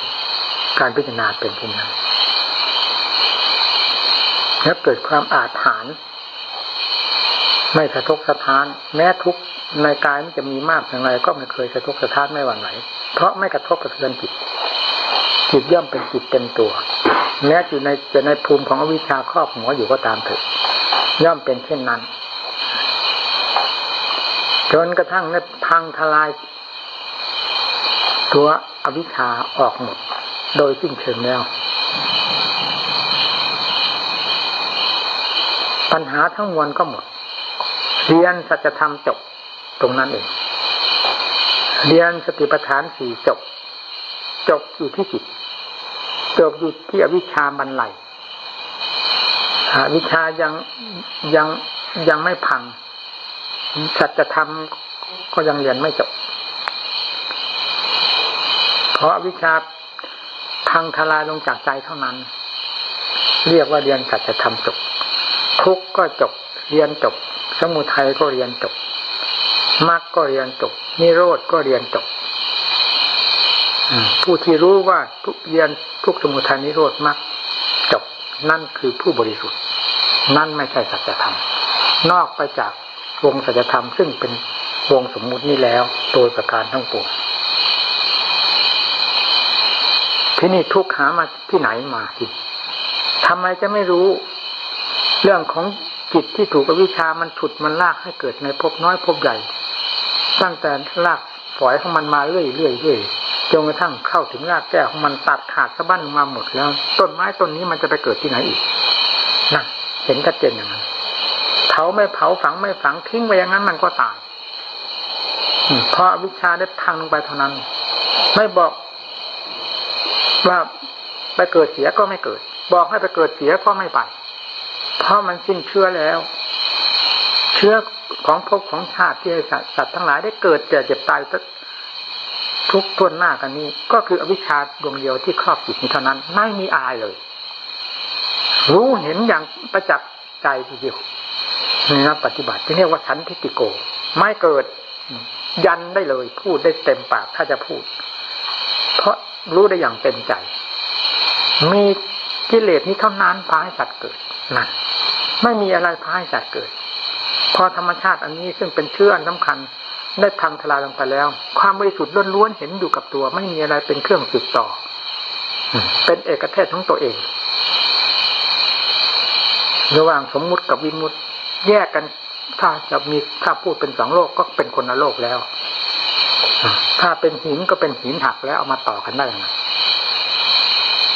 การพิจารณาเป็นเช่นนั้นแล้วเกิดความอาถรรพ์ไม่สะทกสะท้าน แม้ทุกในกายมันจะมีมากอย่างไรก็ไม่เคยสะทกสะท้านไม่หวั่นไหวเพราะไม่กระทบกระเทือนจิตจิตย่อมเป็นจิตเป็นตัว แม้อยู่ในจะในภูมิของอวิชชาครอบหัวอยู่ก็ตามเถิดย่อมเป็นเช่นนั้น จนกระทั่งในพังทลาย ตัวอวิชชาออกหมด โดยสิ้นเชิงแล้ว ปัญหาทั้งมวลก็หมด เรียนสัจธรรมจบตรงนั้นเอง เรียนสติปัฏฐานสี่จบ จบอยู่ที่จิต จบอยู่ที่อวิชชาบรรลัยอวิชชายังยังยังไม่พัง สัจธรรมก็ยังเรียนไม่จบ เพราะวิชาพังทลายลงจากใจเท่านั้น เรียกว่าเรียนสัจธรรมจบ ทุกก็จบ เรียนจบ สมุทัยก็เรียนจบมรรคก็เรียนจบนิโรธก็เรียนจบผู้ที่รู้ว่าทุกเรียนทุกสมุทัยนิโรธมรรคจบนั่นคือผู้บริสุทธิ์ นั่นไม่ใช่สัจธรรม นอกไปจาก วงสัจธรรมซึ่งเป็นวงสมมุตินี้แล้ว โดยประการทั้งปวงที่นี่ทุกหามาที่ไหนมาสิทำไมจะไม่รู้ เรื่องของจิตที่ถูกวิชามันฉุดมันลากให้เกิดในภพน้อยภพใหญ่ ตั้งแต่ลากฝอยของมันมาเรื่อยเรื่อยเรื่อยจนกระทั่งเข้าถึงรากแก้วของมันตัดขาดสะบั้นมาหมดแล้ว ต้นไม้ต้นนี้มันจะไปเกิดที่ไหนอีกนั่นเห็นชัดเจนอย่างนั้น เผาไม่เผาฝังไม่ฝังทิ้งไว้อย่างนั้นมันก็ตายเพราะวิชาได้พังลงไปเท่านั้น ไม่บอกว่าไปเกิดเสียก็ไม่เกิด บอกให้ไปเกิดเสียก็ไม่ไป เพราะมันสิ้นเชื้อแล้ว เชื้อของภพของชาติที่สัตว์ทั้งหลายได้เกิดแก่เจ็บตายทุกทวนหน้ากันนี้ ก็คืออวิชชาดวงเดียวที่ครอบจิตนี้เท่านั้น ไม่มีอายเลย รู้เห็นอย่างประจักษ์ใจทีเดียวในนักปฏิบัติที่เรียกว่าสันทิติโก ไม่เกิดยันได้เลย พูดได้เต็มปากถ้าจะพูด เพราะรู้ได้อย่างเต็มใจ มีกิเลสนี้เท่านั้นพาให้สัตว์เกิดนั่นไม่มีอะไรพาให้สัตว์เกิด พอธรรมชาติอันนี้ซึ่งเป็นเชื่ออันสำคัญได้พังทลายลงไปแล้ว ความบริสุทธิ์ล้วนๆเห็นอยู่กับตัว ไม่มีอะไรเป็นเครื่องติดต่อ เป็นเอกเทศของตัวเอง ระหว่างสมมุติกับวิมุติ แยกกัน ถ้าจะมีถ้าพูดเป็นสองโลกก็เป็นคนละโลกแล้ว ถ้าเป็นหินก็เป็นหินหักแล้วเอามาต่อกันได้ยังไง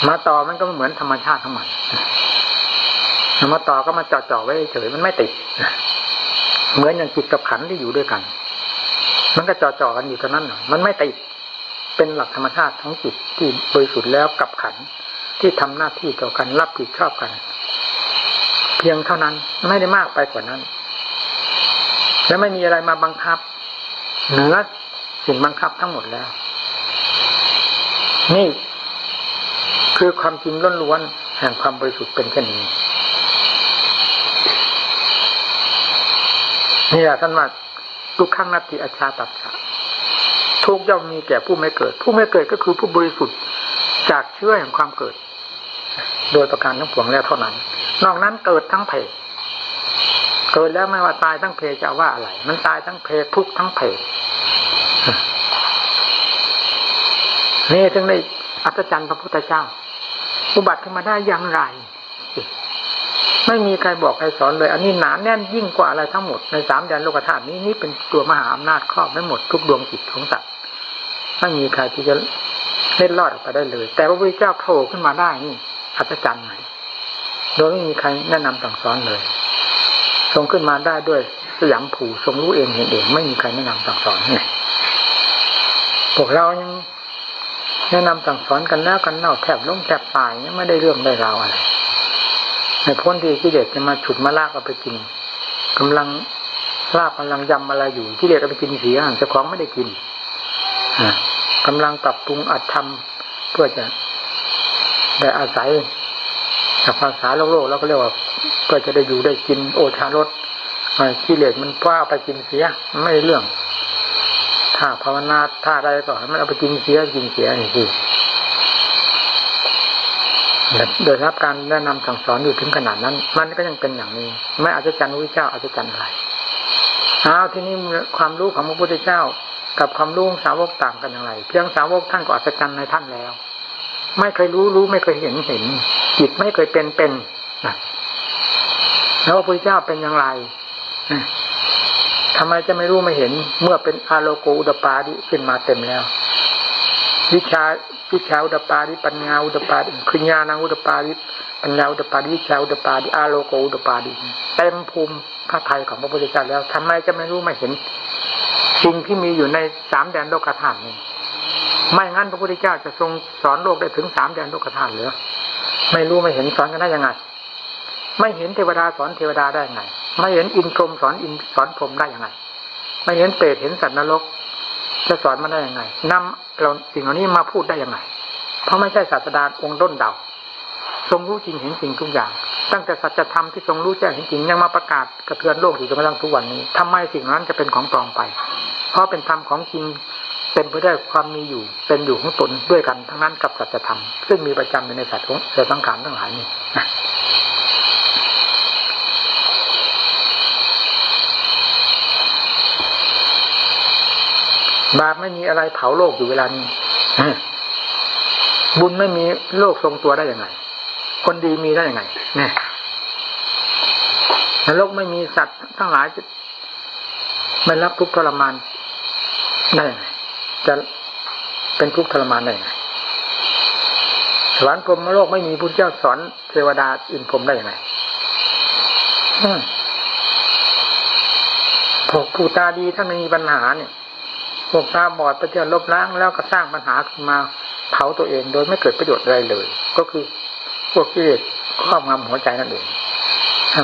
มาต่อมันก็เหมือนธรรมชาติทั้งมันมาต่อก็มาจาะๆไว้เฉยมันไม่ติด เหมือนอย่างจิตกับขันที่อยู่ด้วยกัน มันก็จาะๆกันอยู่เท่านั้นมันไม่ติดเป็นหลักธรรมชาติของจิตที่บริสุทธิ์แล้วกับขันที่ทำหน้าที่ต่อกันรับผิดชอบกัน เพียงเท่านั้นไม่ได้มากไปกว่านั้น และไม่มีอะไรมาบังคับ เหนือสิ่งบังคับทั้งหมดแล้ว นี่คือความจริงล้วนๆแห่งความบริสุทธิ์เป็นเช่นนี้นี่แหละท่านว่าทุกขั้งนัตติอาชาตัดสะทุกย่อมมีแก่ผู้ไม่เกิด ผู้ไม่เกิดก็คือผู้บริสุทธิ์จากเชื้อแห่งความเกิด โดยประการทั้งปวงแล้วเท่านั้น นอกนั้นเกิดทั้งเพเกิดแล้วไม่ว่าตายทั้งเพจะว่าอะไร มันตายทั้งเพทุกทั้งเพนี่ถึงได้อัศจรรย์พระพุทธเจ้า อุบัติขึ้นมาได้อย่างไร ไม่มีใครบอกใครสอนเลย อันนี้หนาแน่นยิ่งกว่าอะไรทั้งหมดในสามแดนโลกธาตุนี้นี่เป็นตัวมหาอำนาจครอบไม่หมดทุกดวงจิตของสัตว์ไม่มีใครที่จะเล็ดลอดออกไปได้เลย แต่พระพุทธเจ้าโผล่ขึ้นมาได้นี่อัศจรรย์ไหม โดยไม่มีใครแนะนำสั่งสอนเลย ทรงขึ้นมาได้ด้วยสยามผูทรงรู้เองเห็นเอง ไม่มีใครแนะนำสั่งสอนเนี่ยพวกเรายังแนะนำสั่งสอนกันแล้วกันเน่าแทบล้มแทบตายเนี่ยไม่ได้เรื่องได้ราวอะไรในพ้นที่กิเลสจะมาฉุดมาลากเอาไปกินกำลังลากกำลังยำอะไรอยู่กิเลสเอาไปกินเสียเจ้าของไม่ได้กินกำลังปรับปรุงอัดทำเพื่อจะได้อาศัย ภาษาโลกโลกเราก็เรียกว่าเพื่อจะได้อยู่ได้กินโอชารสกิเลสมันว่าไปกินเสีย ไม่เรื่อง ถ้าภาวนาถ้าอะไรก็ให้มันเอาไปกินเสียกินเสียนี่สิโดยรับการแนะนำสั่งสอนอยู่ถึงขนาดนั้น มันก็ยังเป็นอย่างนี้ ไม่อาจจะจันวิเจ้าอาจจะจันอะไรอ้าวที่นี่ความรู้ของพระพุทธเจ้า กับความรู้สาวกต่างกันอย่างไร เพียงสาวกท่านก็อัศจรรย์ในท่านแล้ว ไม่เคยรู้รู้ไม่เคยเห็นเห็น จิตไม่เคยเป็นเป็นนะแล้วพระพุทธเจ้าเป็นอย่างไรทำไมจะไม่รู้ไม่เห็น เมื่อเป็นอาโลโกอุดปาดิขึ้นมาเต็มแล้ว วิชาวิชาอุดปาดิปัญญาอุดปาดิคืญาณอุดปาดิปัญญาอุดปาดิวิชาอุดปาดิอาโลโกอุดปาดิเต็มภูมิพระไทยของพระพุทธเจ้าแล้วทำไมจะไม่รู้ไม่เห็นสิ่งที่มีอยู่ในสามแดนโลกธาตุนี้ ไม่งั้นพระพุทธเจ้าจะทรงสอนโลกได้ถึงสามแดนโลกธาตุหรือไม่รู้ไม่เห็นสอนกันได้ยังไง ไม่เห็นเทวดาสอนเทวดาได้ยังไง ไม่เห็นอินพรมสอนอินสอนพรมได้ยังไง ไม่เห็นเปรตเห็นสัตว์นรก จะสอนมาได้ยังไงนำเราสิ่งเหล่านี้มาพูดได้ยังไง เพราะไม่ใช่ศาสดาองค์ต้นเดาทรงรู้จริงเห็นจริงทุกอย่าง ตั้งแต่สัจธรรมที่ทรงรู้แจ้งเห็นจริงยังมาประกาศกระเทือนโลกอยู่จนกระทั่งทุกวันนี้ทำไมสิ่งนั้นจะเป็นของปลอมไป เพราะเป็นธรรมของจริง เต็มไปด้วยความมีอยู่ เป็นอยู่ของตนด้วยกันทั้งนั้นกับสัจธรรมซึ่งมีประจำในสัตว์ของเสังขารทั้งหลายนี่บาปไม่มีอะไรเผาโลกอยู่เวลานี้บุญไม่มีโลกทรงตัวได้ยังไง คนดีมีได้ยังไงเนี่ยนรกไม่มีสัตว์ทั้งหลายจะไม่รับทุกข์ทรมานได้ยังไง จะเป็นทุกข์ทรมานได้ไงสวรรค์พรมโลกไม่มีพุทธเจ้าสอนเทวดาอินพรมได้ยังไงพวกผู้ตาดีถ้าไม่มีปัญหาเนี่ยพวกตาบอดไปเที่ยวลบล้างแล้วก็สร้างปัญหาขึ้นมาเผาตัวเองโดยไม่เกิดประโยชน์อะไรเลย ก็คือพวกกิเลสครอบงำหัวใจนั่นเอง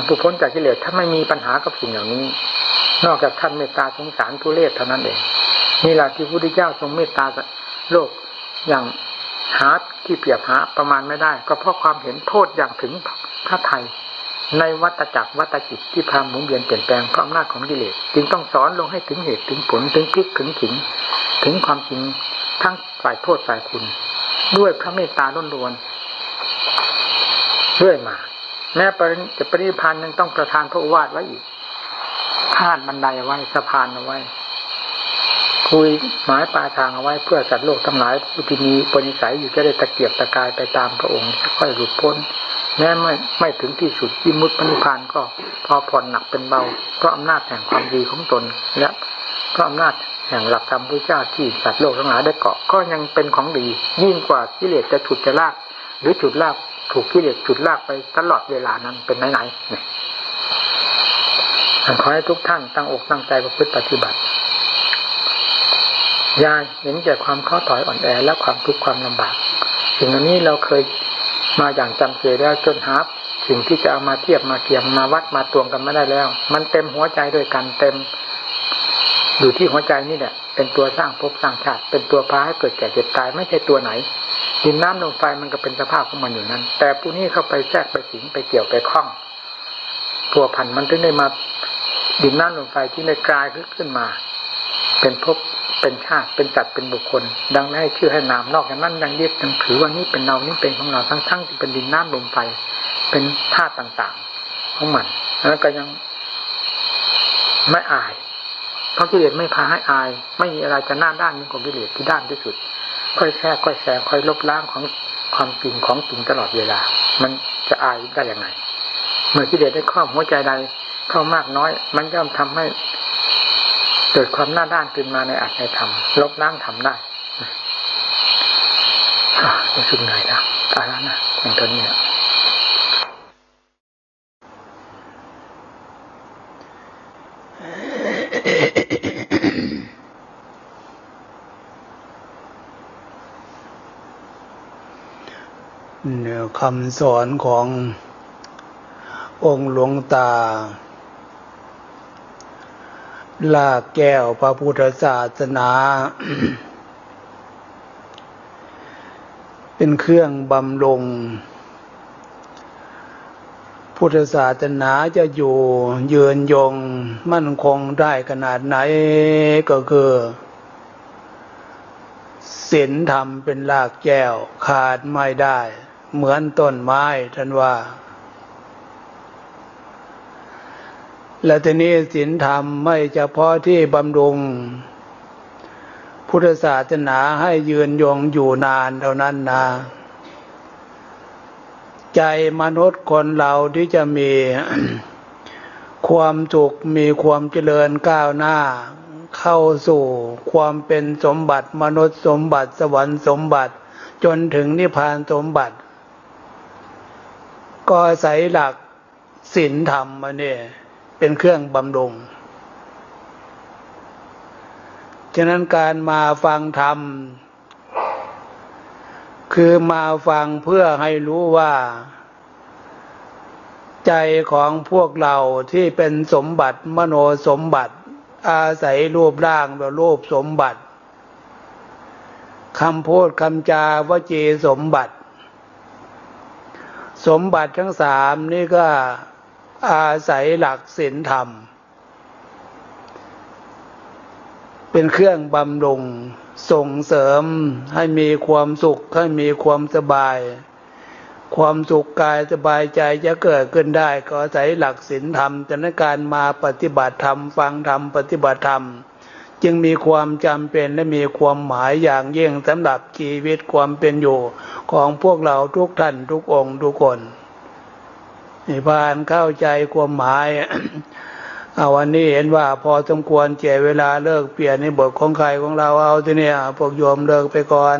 ผู้พ้นจากกิเลสถ้าไม่มีปัญหากับสิ่งเหล่านี้ นอกจากท่านเมตตาสงสารทุเลศเท่านั้นเอง นี่แหละที่พระพุทธเจ้าทรงเมตตาโลกอย่างหาที่เปรียบหาประมาณไม่ได้ ก็เพราะความเห็นโทษอย่างถึงพระไทย ในวัตจักรวัตจิตที่พาหมุนเวียนเปลี่ยนแปลงเพราะอำนาจของกิเลสจึงต้องสอนลงให้ถึงเหตุถึงผลถึงพิกถึงขิง ถึงความจริงทั้งฝ่ายโทษฝ่ายคุณ ด้วยพระเมตตาล้นล้วนเรื่อยมา แม้จะปริพันธ์ยังต้องประทานพระวาดไว้อีกคาดบันไดไว้สะพานเอาไว้ คุยหมายปลายทางเอาไว้เพื่อสัตว์โลกทั้งหลายผู้ที่มีปณิสัยอยู่จะได้ตะเกียบตะกายไปตามพระองค์ค่อยหลุดพ้นแม้ไม่ไม่ถึงที่สุดที่มุดปณิพานก็พอผ่อนหนักเป็นเบาเพราะอำนาจแห่งความดีของตนและเพราะอำนาจแห่งหลักธรรมพระเจ้าที่สัตว์โลกทั้งหลายได้เกาะก็ยังเป็นของดี ยิ่งกว่ากิเลสจะฉุดจะลาก หรือฉุดลากถูกกิเลสฉุดลากไปตลอดเวลานั้นเป็นไหนไหนนี่ขอให้ทุกท่านตั้งอกตั้งใจประพฤติปฏิบัติ ยายเห็นแก่ความเข้าถอยอ่อนแอและความทุกข์ความลำบากสิ่งนี้เราเคยมาอย่างจำเจแล้วจนหาสิ่งที่จะเอามาเทียบมาเทียมมาวัดมาตวงกันไม่ได้แล้ว มันเต็มหัวใจด้วยกันเต็ม อยู่ที่หัวใจนี่แหละเป็นตัวสร้างภพสร้างชาติเป็นตัวพาให้เกิดแก่เจ็บตายไม่ใช่ตัวไหนดินน้ำลมไฟมันก็เป็นสภาพของมันอยู่นั้น แต่ผู้นี้เข้าไปแทรกไปสิงไปเกี่ยวไปคล้องตัวพันมันถึงได้มาดินน้ำลมไฟที่ได้กลายขึ้นมา เป็นภพ เป็นชาติเป็นจัดเป็นบุคคล ดังนั้นให้ชื่อให้นามนอกจากนั้นยังยึดยังถือว่านี่เป็นเรานี่เป็นของเราทั้งๆทที่เป็นดินน้ำลมไฟเป็นธาตุต่างๆ ของมันแล้วก็ยังไม่อาย เพราะกิเลสไม่พาให้อาย ไม่มีอะไรจะหน้าด้านยิ่งกว่ากิเลสที่ด้านที่สุด ค่อยแค่ค่อยแสงค่อยลบล้างของความจริงของจริงตลอดเวลา มันจะอายได้ยังไง เมื่อกิเลสได้ครอบหัวใจใดเข้ามากน้อย มันย่อมทำให้ เกิดความหน้าด้านขึ้นมาในอัตในธรรมลบล้างทำได้รู้สึกเหนื่อยนะตายแล้วนะอย่างตัวนี้เนี่ยคำสอนขององค์หลวงตา ลาแก้วพระพุทธศาสนา เป็นเครื่องบำรุง พุทธศาสนาจะอยู่ยืนยงมั่นคงได้ขนาดไหนก็คือศีลธรรมเป็นลากแก้วขาดไม่ได้ เหมือนต้นไม้ท่านว่า และทีนี้ศีลธรรมไม่เฉพาะที่บำรุง พุทธศาสนาให้ยืนยงอยู่นานเท่านั้นนะใจมนุษย์คนเราที่จะมีความสุขมีความเจริญก้าวหน้า เข้าสู่ความเป็นสมบัติมนุษย์สมบัติสวรรค์สมบัติ จนถึงนิพพานสมบัติ ก็ใส่หลักศีลธรรมมาเนี่ย เป็นเครื่องบำรุง ฉะนั้นการมาฟังธรรม คือมาฟังเพื่อให้รู้ว่า ใจของพวกเราที่เป็นสมบัติมโนสมบัติ อาศัยรูปร่างแบบรูปสมบัติคำพูดคำจาวจีสมบัติ สมบัติทั้งสามนี่ก็ อาศัยหลักศีลธรรม เป็นเครื่องบำรุงส่งเสริมให้มีความสุขให้มีความสบาย ความสุขกายสบายใจจะเกิดขึ้นได้ ก็อาศัยหลักศีลธรรมจนการมาปฏิบัติธรรมฟังธรรมปฏิบัติธรรม จึงมีความจำเป็นและมีความหมายอย่างยิ่งสำหรับชีวิตความเป็นอยู่ของพวกเราทุกท่านทุกองค์ทุกคน นิพานเข้าใจความหมายเอาวันนี้เห็นว่าพอสมควรเจเวลาเลิกเปลี่ยนในบทของใครของเราเอาทีนี้พวกโยมเลิกไปก่อน